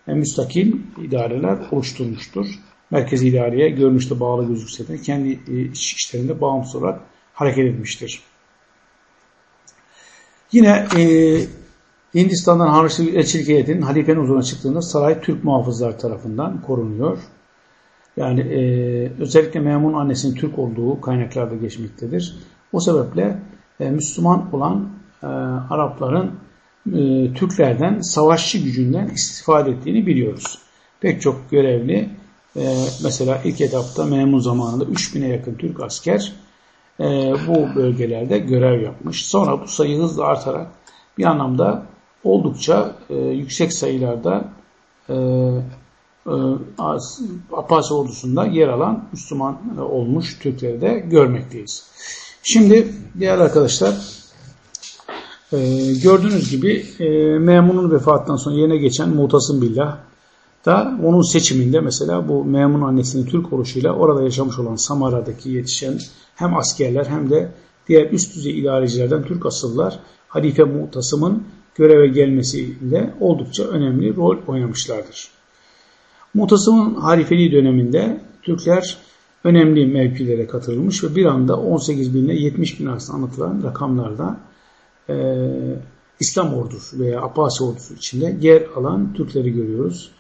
A: e, müstakil idareler oluşturmuştur. Merkezi idareye görünüşte bağlı gözükse de kendi e, iç işlerinde bağımsız olarak hareket etmiştir. Yine e, Hindistan'dan Hanefi elçilik heyetinin halifenin huzuruna çıktığında saray Türk muhafızlar tarafından korunuyor. Yani e, özellikle Memun annesinin Türk olduğu kaynaklarda geçmektedir. O sebeple e, Müslüman olan e, Arapların e, Türklerden savaşçı gücünden istifade ettiğini biliyoruz. Pek çok görevli e, mesela ilk etapta Memun zamanında 3000'e yakın Türk asker e, bu bölgelerde görev yapmış. Sonra bu sayı hızla artarak bir anlamda oldukça e, yüksek sayılarda e, e, Abbasi ordusunda yer alan Müslüman olmuş Türkleri de görmekteyiz. Şimdi değerli arkadaşlar e, gördüğünüz gibi e, Memun'un vefatından sonra yerine geçen Mutasım Billah da onun seçiminde mesela bu Memun annesinin Türk oluşuyla orada yaşamış olan Samara'daki yetişen hem askerler hem de diğer üst düzey idarecilerden Türk asıllar Halife Mutasım'ın göreve gelmesiyle oldukça önemli rol oynamışlardır. Mutasım'ın halifeliği döneminde Türkler önemli mevkilere katılmış ve bir anda 18 bin ile 70 bin arasında anlatılan rakamlarda e, İslam ordusu veya Abbasi ordusu içinde yer alan Türkleri görüyoruz.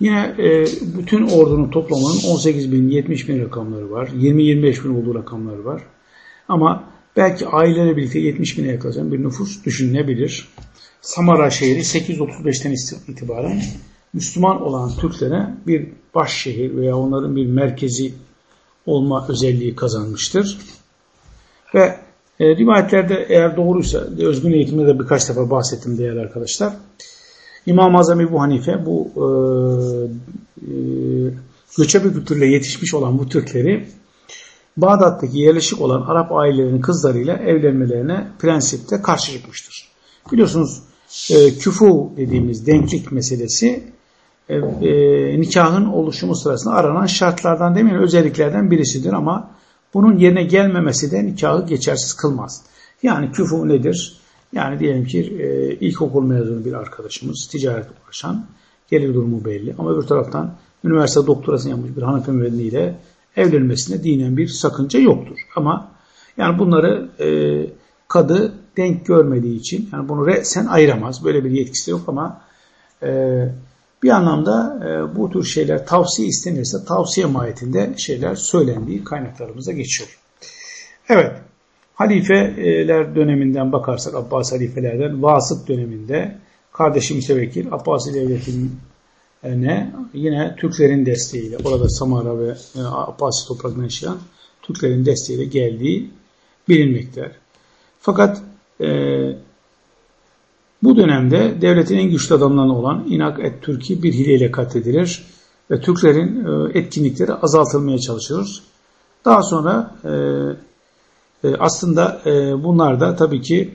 A: Yine e, bütün ordunun toplamının 18 bin, 70 bin rakamları var. 20-25 bin olduğu rakamları var. Ama belki ailelerle birlikte 70 bine yaklaşan bir nüfus düşünülebilir. Samara şehri 835'ten itibaren Müslüman olan Türklere bir baş şehir veya onların bir merkezi olma özelliği kazanmıştır. Ve e, rivayetlerde eğer doğruysa, özgün eğitimde de birkaç defa bahsettim değerli arkadaşlar. İmam-ı Azam Ebu Hanife bu e, e, göçebe kültürle yetişmiş olan bu Türkleri Bağdat'taki yerleşik olan Arap ailelerinin kızlarıyla evlenmelerine prensipte karşı çıkmıştır. Biliyorsunuz e, küfu dediğimiz denklik meselesi e, e, nikahın oluşumu sırasında aranan şartlardan demeyin özelliklerden birisidir ama bunun yerine gelmemesi de nikahı geçersiz kılmaz. Yani küfu nedir? Yani diyelim ki e, ilkokul mezunu bir arkadaşımız ticaret uğraşan gelir durumu belli ama öbür taraftan üniversite doktorasını yapmış bir hanımefendi müelliyle evlenmesine dinen bir sakınca yoktur. Ama yani bunları e, kadı denk görmediği için yani bunu sen ayıramaz. Böyle bir yetkisi yok ama e, bir anlamda e, bu tür şeyler tavsiye istenirse tavsiye mahiyetinde şeyler söylendiği kaynaklarımıza geçiyor. Evet. Halifeler döneminden bakarsak Abbas halifelerden Vasıt döneminde kardeşi mütevekkil Abbasi devletine yine Türklerin desteğiyle orada Samara ve e, Abbasi topraklarında yaşayan Türklerin desteğiyle geldiği bilinmektedir. Fakat e, bu dönemde devletin en güçlü adamlarından olan İnak et-Türki bir hileyle katledilir ve Türklerin e, etkinlikleri azaltılmaya çalışılır. Daha sonra e, e, aslında e, bunlar da tabii ki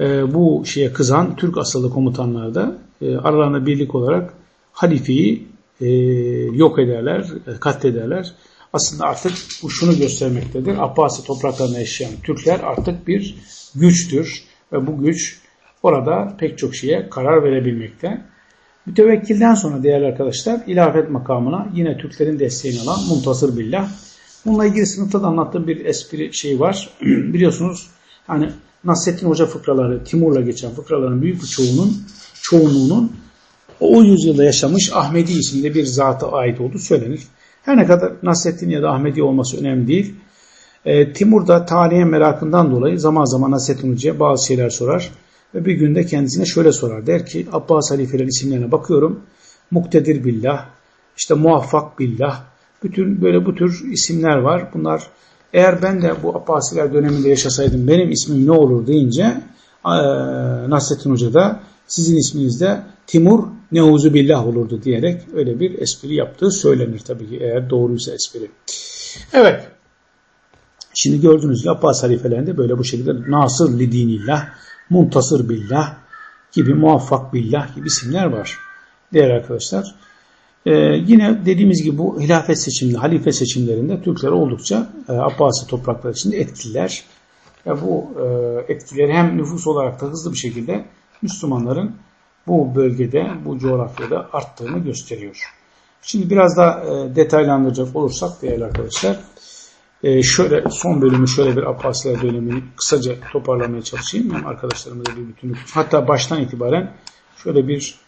A: e, bu şeye kızan Türk asıllı komutanlar da e, aralarında birlik olarak halifeyi yok ederler, katlederler. Aslında artık bu şunu göstermektedir. Abbasi topraklarında yaşayan Türkler artık bir güçtür ve bu güç orada pek çok şeye karar verebilmekte. Mütevekkilden sonra değerli arkadaşlar ilafet makamına yine Türklerin desteğini alan Muntasır Billah. Bununla ilgili sınıfta da anlattığım bir espri şey var. Biliyorsunuz hani Nasrettin Hoca fıkraları, Timur'la geçen fıkraların büyük bir çoğunun çoğunluğunun o yüzyılda yaşamış Ahmedi isimli bir zata ait olduğu söylenir. Her ne kadar Nasrettin ya da Ahmedi olması önemli değil. E, Timur da tarihe merakından dolayı zaman zaman Nasrettin Hoca'ya bazı şeyler sorar. Ve bir günde kendisine şöyle sorar. Der ki Abbas halifeler isimlerine bakıyorum. Muktedir billah, işte muvaffak billah. Bütün böyle bu tür isimler var. Bunlar eğer ben de bu Abbasiler döneminde yaşasaydım benim ismim ne olur deyince e, Nasrettin Hoca da sizin isminiz de Timur Neuzu Billah olurdu diyerek öyle bir espri yaptığı söylenir tabii ki eğer doğruysa espri. Evet. Şimdi gördüğünüz gibi Abbas halifelerinde böyle bu şekilde Nasır Lidinillah, Muntasır Billah gibi Muvaffak Billah gibi isimler var. Değerli arkadaşlar. Ee, yine dediğimiz gibi bu hilafet seçiminde, halife seçimlerinde Türkler oldukça e, Abbasi toprakları içinde etkililer. Ve bu e, etkileri hem nüfus olarak da hızlı bir şekilde Müslümanların bu bölgede, bu coğrafyada arttığını gösteriyor. Şimdi biraz daha e, detaylandıracak olursak değerli arkadaşlar, e, şöyle son bölümü şöyle bir Abbasiler dönemini kısaca toparlamaya çalışayım. Hem arkadaşlarımıza bir bütünlük. Hatta baştan itibaren şöyle bir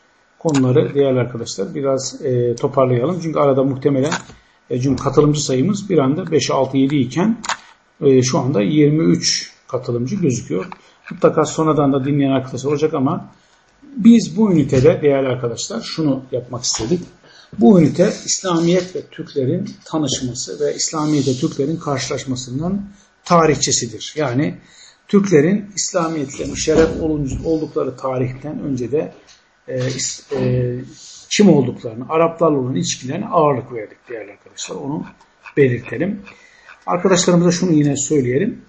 A: konuları değerli arkadaşlar biraz e, toparlayalım. Çünkü arada muhtemelen e, çünkü katılımcı sayımız bir anda 5, 6, 7 iken e, şu anda 23 katılımcı gözüküyor. Mutlaka sonradan da dinleyen arkadaşlar olacak ama biz bu ünitede değerli arkadaşlar şunu yapmak istedik. Bu ünite İslamiyet ve Türklerin tanışması ve İslamiyet ve Türklerin karşılaşmasından tarihçesidir. Yani Türklerin İslamiyetle müşerref oldukları tarihten önce de e, e, kim olduklarını, Araplarla olan ilişkilerine ağırlık verdik değerli arkadaşlar. Onu belirtelim. Arkadaşlarımıza şunu yine söyleyelim.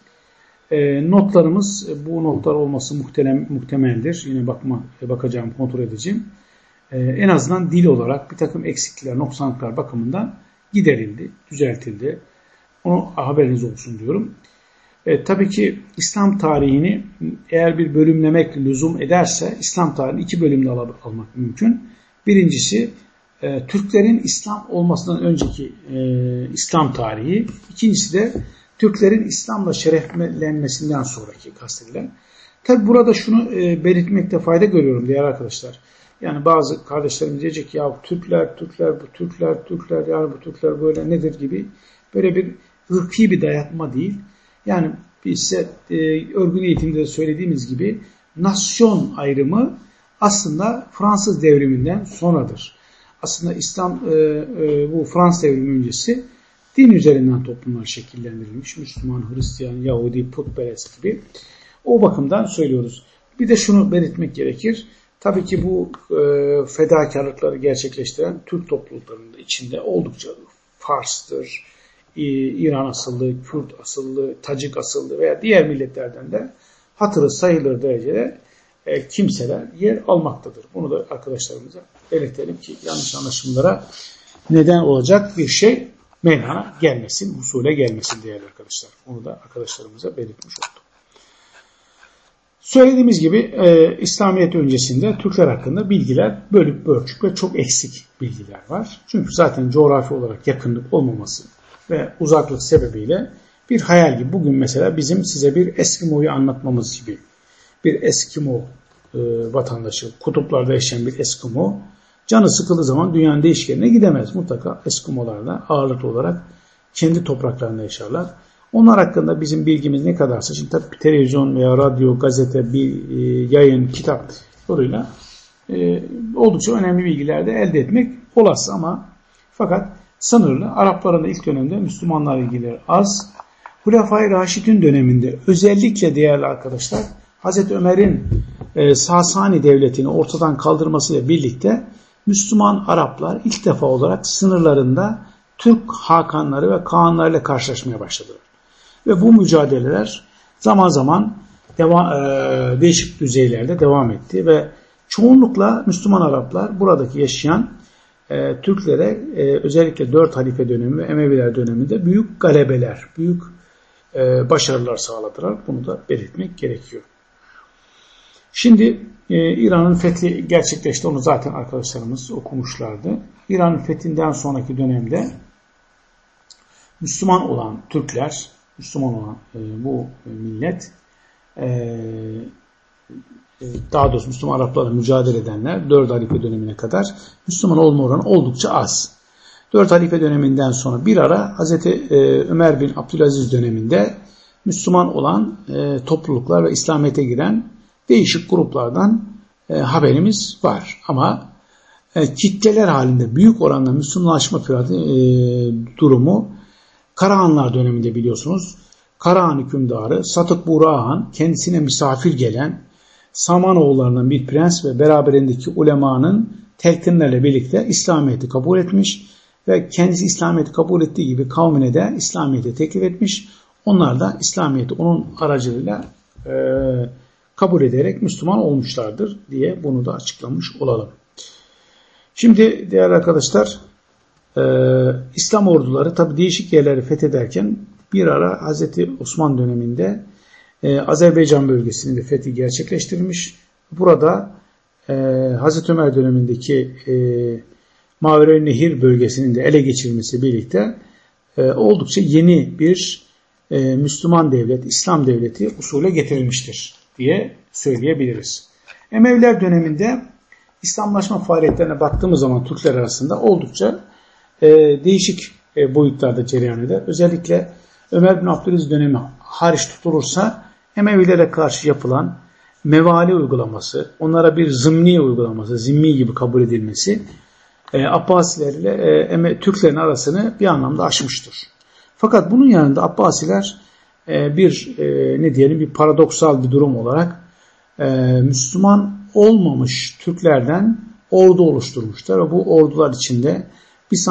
A: E, notlarımız, e, bu notlar olması muhtemel, muhtemeldir. Yine bakma, e, bakacağım, kontrol edeceğim. E, en azından dil olarak bir takım eksiklikler, noksanlıklar bakımından giderildi, düzeltildi. Onu haberiniz olsun diyorum. E, tabii ki İslam tarihini eğer bir bölümlemek lüzum ederse İslam tarihini iki bölümde al almak mümkün. Birincisi e, Türklerin İslam olmasından önceki e, İslam tarihi. İkincisi de Türklerin İslam'la şereflenmesinden sonraki kastedilen. Tabi burada şunu e, belirtmekte fayda görüyorum değerli arkadaşlar. Yani bazı kardeşlerim diyecek ki ya Türkler, Türkler, bu Türkler, Türkler, yani bu Türkler böyle nedir gibi böyle bir ırki bir dayatma değil. Yani biz e, örgün eğitimde de söylediğimiz gibi nasyon ayrımı aslında Fransız devriminden sonradır. Aslında İslam e, e, bu Fransız devrimi öncesi din üzerinden toplumlar şekillendirilmiş. Müslüman, Hristiyan, Yahudi, putperest gibi. O bakımdan söylüyoruz. Bir de şunu belirtmek gerekir. Tabii ki bu e, fedakarlıkları gerçekleştiren Türk topluluklarının içinde oldukça Fars'tır, İran asıllı, Kürt asıllı, Tacik asıllı veya diğer milletlerden de hatırı sayılır derecede e, kimseler yer almaktadır. Bunu da arkadaşlarımıza belirtelim ki yanlış anlaşılmalara neden olacak bir şey meydana gelmesin, usule gelmesin değerli arkadaşlar. Bunu da arkadaşlarımıza belirtmiş olduk. Söylediğimiz gibi e, İslamiyet öncesinde Türkler hakkında bilgiler bölük bölçük ve çok eksik bilgiler var. Çünkü zaten coğrafi olarak yakınlık olmaması ve uzaklık sebebiyle bir hayal gibi. Bugün mesela bizim size bir Eskimo'yu anlatmamız gibi. Bir Eskimo e, vatandaşı, kutuplarda yaşayan bir Eskimo canı sıkıldığı zaman dünyanın değişkenine gidemez. Mutlaka Eskimolarla ağırlıklı olarak kendi topraklarında yaşarlar. Onlar hakkında bizim bilgimiz ne kadarsa, şimdi tabii televizyon veya radyo, gazete, bir e, yayın, kitap yoluyla e, oldukça önemli bilgiler de elde etmek olası ama fakat sınırlı. Arapların ilk dönemde Müslümanlar ilgileri az. Hulefai Raşid'in döneminde özellikle değerli arkadaşlar Hazreti Ömer'in e, Sasani devletini ortadan kaldırmasıyla birlikte Müslüman Araplar ilk defa olarak sınırlarında Türk Hakanları ve Kağanlarıyla karşılaşmaya başladılar. Ve bu mücadeleler zaman zaman devam, e, değişik düzeylerde devam etti ve çoğunlukla Müslüman Araplar buradaki yaşayan e, Türklere e, özellikle 4 halife dönemi ve Emeviler döneminde büyük galebeler, büyük e, başarılar sağladılar. Bunu da belirtmek gerekiyor. Şimdi e, İran'ın fethi gerçekleşti. Onu zaten arkadaşlarımız okumuşlardı. İran'ın fethinden sonraki dönemde Müslüman olan Türkler, Müslüman olan e, bu millet e, daha doğrusu Müslüman Araplarla mücadele edenler 4 halife dönemine kadar Müslüman olma oranı oldukça az. 4 halife döneminden sonra bir ara Hz. E, Ömer bin Abdülaziz döneminde Müslüman olan e, topluluklar ve İslamiyet'e giren değişik gruplardan e, haberimiz var. Ama e, kitleler halinde büyük oranda Müslümanlaşma e, durumu Karahanlar döneminde biliyorsunuz. Karahan hükümdarı Satık Burahan kendisine misafir gelen Samanoğullarından bir prens ve beraberindeki ulemanın telkinlerle birlikte İslamiyet'i kabul etmiş ve kendisi İslamiyet'i kabul ettiği gibi kavmine de İslamiyet'i teklif etmiş. Onlar da İslamiyet'i onun aracılığıyla e, kabul ederek Müslüman olmuşlardır diye bunu da açıklamış olalım. Şimdi değerli arkadaşlar e, İslam orduları tabi değişik yerleri fethederken bir ara Hz. Osman döneminde e, Azerbaycan bölgesini de fethi gerçekleştirmiş. Burada e, Hz. Ömer dönemindeki e, Mavere Nehir bölgesinin de ele geçirilmesi birlikte e, oldukça yeni bir e, Müslüman devlet, İslam devleti usule getirilmiştir diye söyleyebiliriz. Emeviler döneminde İslamlaşma faaliyetlerine baktığımız zaman Türkler arasında oldukça e, değişik e, boyutlarda cereyan eder. Özellikle Ömer bin Abdülaziz dönemi hariç tutulursa Emevilere karşı yapılan mevali uygulaması, onlara bir zımni uygulaması, zimmi gibi kabul edilmesi e, Abbasiler ile e, Türklerin arasını bir anlamda aşmıştır. Fakat bunun yanında Abbasiler e, bir e, ne diyelim bir paradoksal bir durum olarak e, Müslüman olmamış Türklerden ordu oluşturmuşlar ve bu ordular içinde bir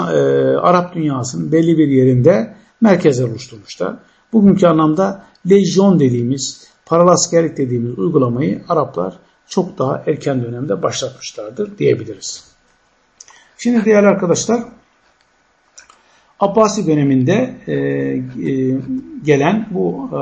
A: Arap dünyasının belli bir yerinde merkezler oluşturmuşlar. Bugünkü anlamda lejyon dediğimiz, paralaskerlik dediğimiz uygulamayı Araplar çok daha erken dönemde başlatmışlardır diyebiliriz. Şimdi değerli arkadaşlar Abbasi döneminde e, e, gelen bu e,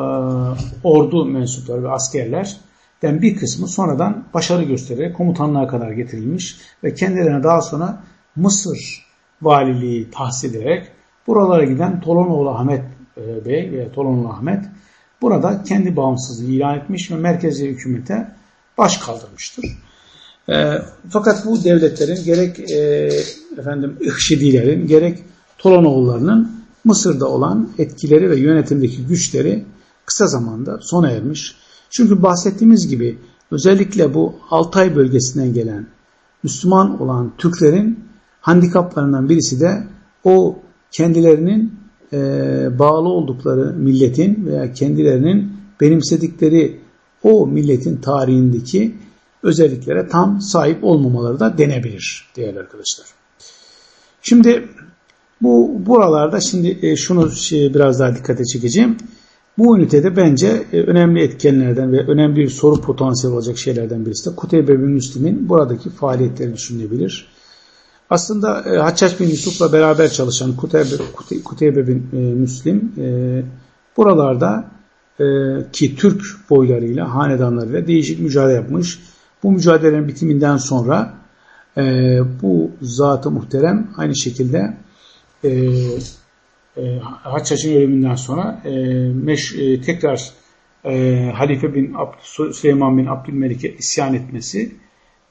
A: ordu mensupları ve askerlerden bir kısmı sonradan başarı göstererek komutanlığa kadar getirilmiş ve kendilerine daha sonra Mısır valiliği tahsil ederek buralara giden Tolonoğlu Ahmet e, Bey ve Tolonoğlu Ahmet burada kendi bağımsızlığı ilan etmiş ve merkezi hükümete baş kaldırmıştır. E, fakat bu devletlerin gerek e, efendim İhşidilerin gerek Tolanoğullarının Mısır'da olan etkileri ve yönetimdeki güçleri kısa zamanda sona ermiş. Çünkü bahsettiğimiz gibi özellikle bu Altay bölgesinden gelen Müslüman olan Türklerin handikaplarından birisi de o kendilerinin e, bağlı oldukları milletin veya kendilerinin benimsedikleri o milletin tarihindeki özelliklere tam sahip olmamaları da denebilir değerli arkadaşlar. Şimdi bu buralarda şimdi e, şunu şey, biraz daha dikkate çekeceğim. Bu ünitede bence e, önemli etkenlerden ve önemli bir soru potansiyeli olacak şeylerden birisi de Kuteybe bin Müslim'in buradaki faaliyetleri düşünülebilir. Aslında e, Haccac bin Yusuf'la beraber çalışan Kuteybe, Kuteybe bin e, Müslim e, buralarda e, ki Türk boylarıyla, hanedanlarıyla değişik mücadele yapmış. Bu mücadelelerin bitiminden sonra e, bu zatı muhterem aynı şekilde e, e, Haccac'ın ölümünden sonra e, meş, e, tekrar e, Halife bin Abd Süleyman bin Abdülmelik'e isyan etmesi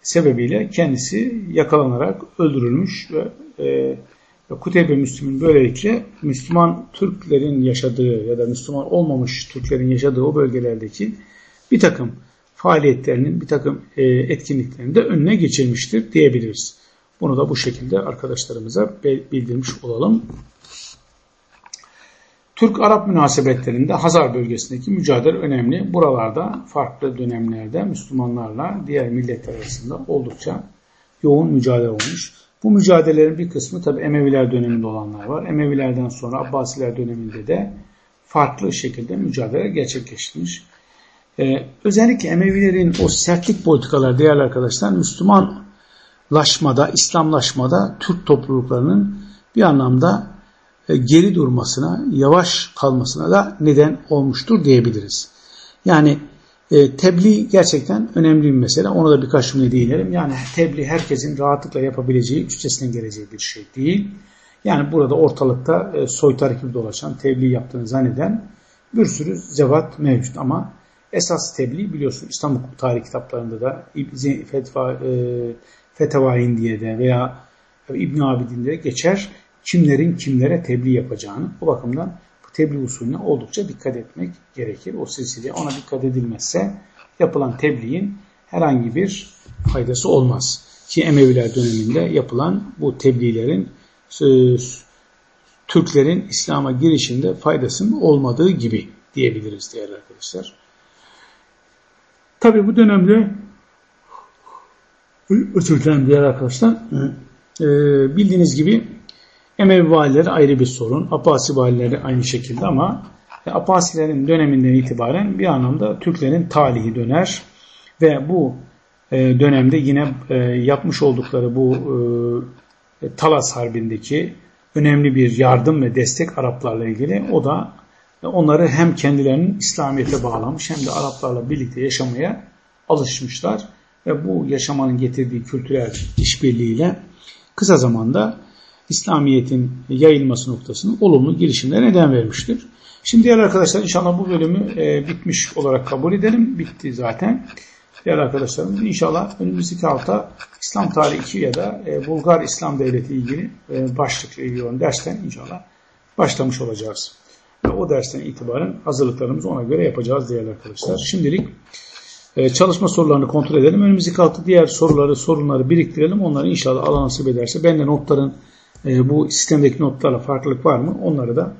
A: sebebiyle kendisi yakalanarak öldürülmüş ve e, Kuteybe Müslüm'ün böylelikle Müslüman Türklerin yaşadığı ya da Müslüman olmamış Türklerin yaşadığı o bölgelerdeki bir takım faaliyetlerinin, bir takım e, etkinliklerinin de önüne geçilmiştir diyebiliriz. Bunu da bu şekilde arkadaşlarımıza bildirmiş olalım. Türk-Arap münasebetlerinde Hazar bölgesindeki mücadele önemli. Buralarda farklı dönemlerde Müslümanlarla diğer milletler arasında oldukça yoğun mücadele olmuş. Bu mücadelelerin bir kısmı tabi Emeviler döneminde olanlar var. Emevilerden sonra Abbasiler döneminde de farklı şekilde mücadele gerçekleştirmiş. Ee, özellikle Emevilerin o sertlik politikalar değerli arkadaşlar Müslümanlaşmada, İslamlaşmada Türk topluluklarının bir anlamda geri durmasına, yavaş kalmasına da neden olmuştur diyebiliriz. Yani e, tebliğ gerçekten önemli bir mesele. Ona da birkaç cümle değinelim. Yani tebliğ herkesin rahatlıkla yapabileceği, üstesinden geleceği bir şey değil. Yani burada ortalıkta e, soytar gibi dolaşan, tebliğ yaptığını zanneden bir sürü zevat mevcut ama esas tebliğ biliyorsun İslam hukuk tarih kitaplarında da Fetva, e, Fetavain diye de veya İbn Abidin'de geçer kimlerin kimlere tebliğ yapacağını. O bakımdan bu tebliğ usulüne oldukça dikkat etmek gerekir. O silsileye ona dikkat edilmezse yapılan tebliğin herhangi bir faydası olmaz. Ki Emeviler döneminde yapılan bu tebliğlerin e, Türklerin İslam'a girişinde faydasının olmadığı gibi diyebiliriz değerli arkadaşlar. Tabi bu dönemde özür dilerim değerli arkadaşlar. E, bildiğiniz gibi Emevi valileri ayrı bir sorun. Abbasi valileri aynı şekilde ama Abbasilerin döneminden itibaren bir anlamda Türklerin talihi döner ve bu e, dönemde yine e, yapmış oldukları bu e, Talas Harbi'ndeki önemli bir yardım ve destek Araplarla ilgili o da onları hem kendilerinin İslamiyet'e bağlamış hem de Araplarla birlikte yaşamaya alışmışlar ve bu yaşamanın getirdiği kültürel işbirliğiyle kısa zamanda İslamiyet'in yayılması noktasının olumlu girişimlere neden vermiştir. Şimdi diğer arkadaşlar inşallah bu bölümü e, bitmiş olarak kabul edelim. Bitti zaten. Diğer arkadaşlarımız inşallah önümüzdeki hafta İslam tarihi 2 ya da e, Bulgar İslam Devleti ilgili e, başlık ilgili dersten inşallah başlamış olacağız. Ve o dersten itibaren hazırlıklarımızı ona göre yapacağız değerli arkadaşlar. Şimdilik e, çalışma sorularını kontrol edelim. Önümüzdeki hafta diğer soruları, sorunları biriktirelim. Onları inşallah Allah nasip ederse ben de notların e, bu sistemdeki notlarla farklılık var mı? Onları da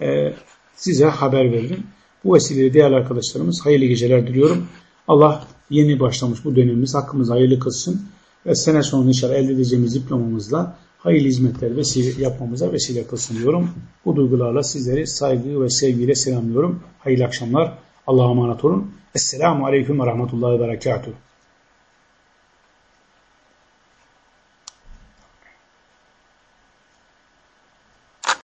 A: e, size haber veririm. Bu vesileyle değerli arkadaşlarımız hayırlı geceler diliyorum. Allah yeni başlamış bu dönemimiz hakkımız hayırlı kılsın ve sene sonunda inşallah elde edeceğimiz diplomamızla hayırlı hizmetler vesile yapmamıza vesile kılsın diyorum. Bu duygularla sizleri saygı ve sevgiyle selamlıyorum. Hayırlı akşamlar. Allah'a emanet olun. Esselamu Aleyküm ve Rahmetullahi ve Berekatuhu.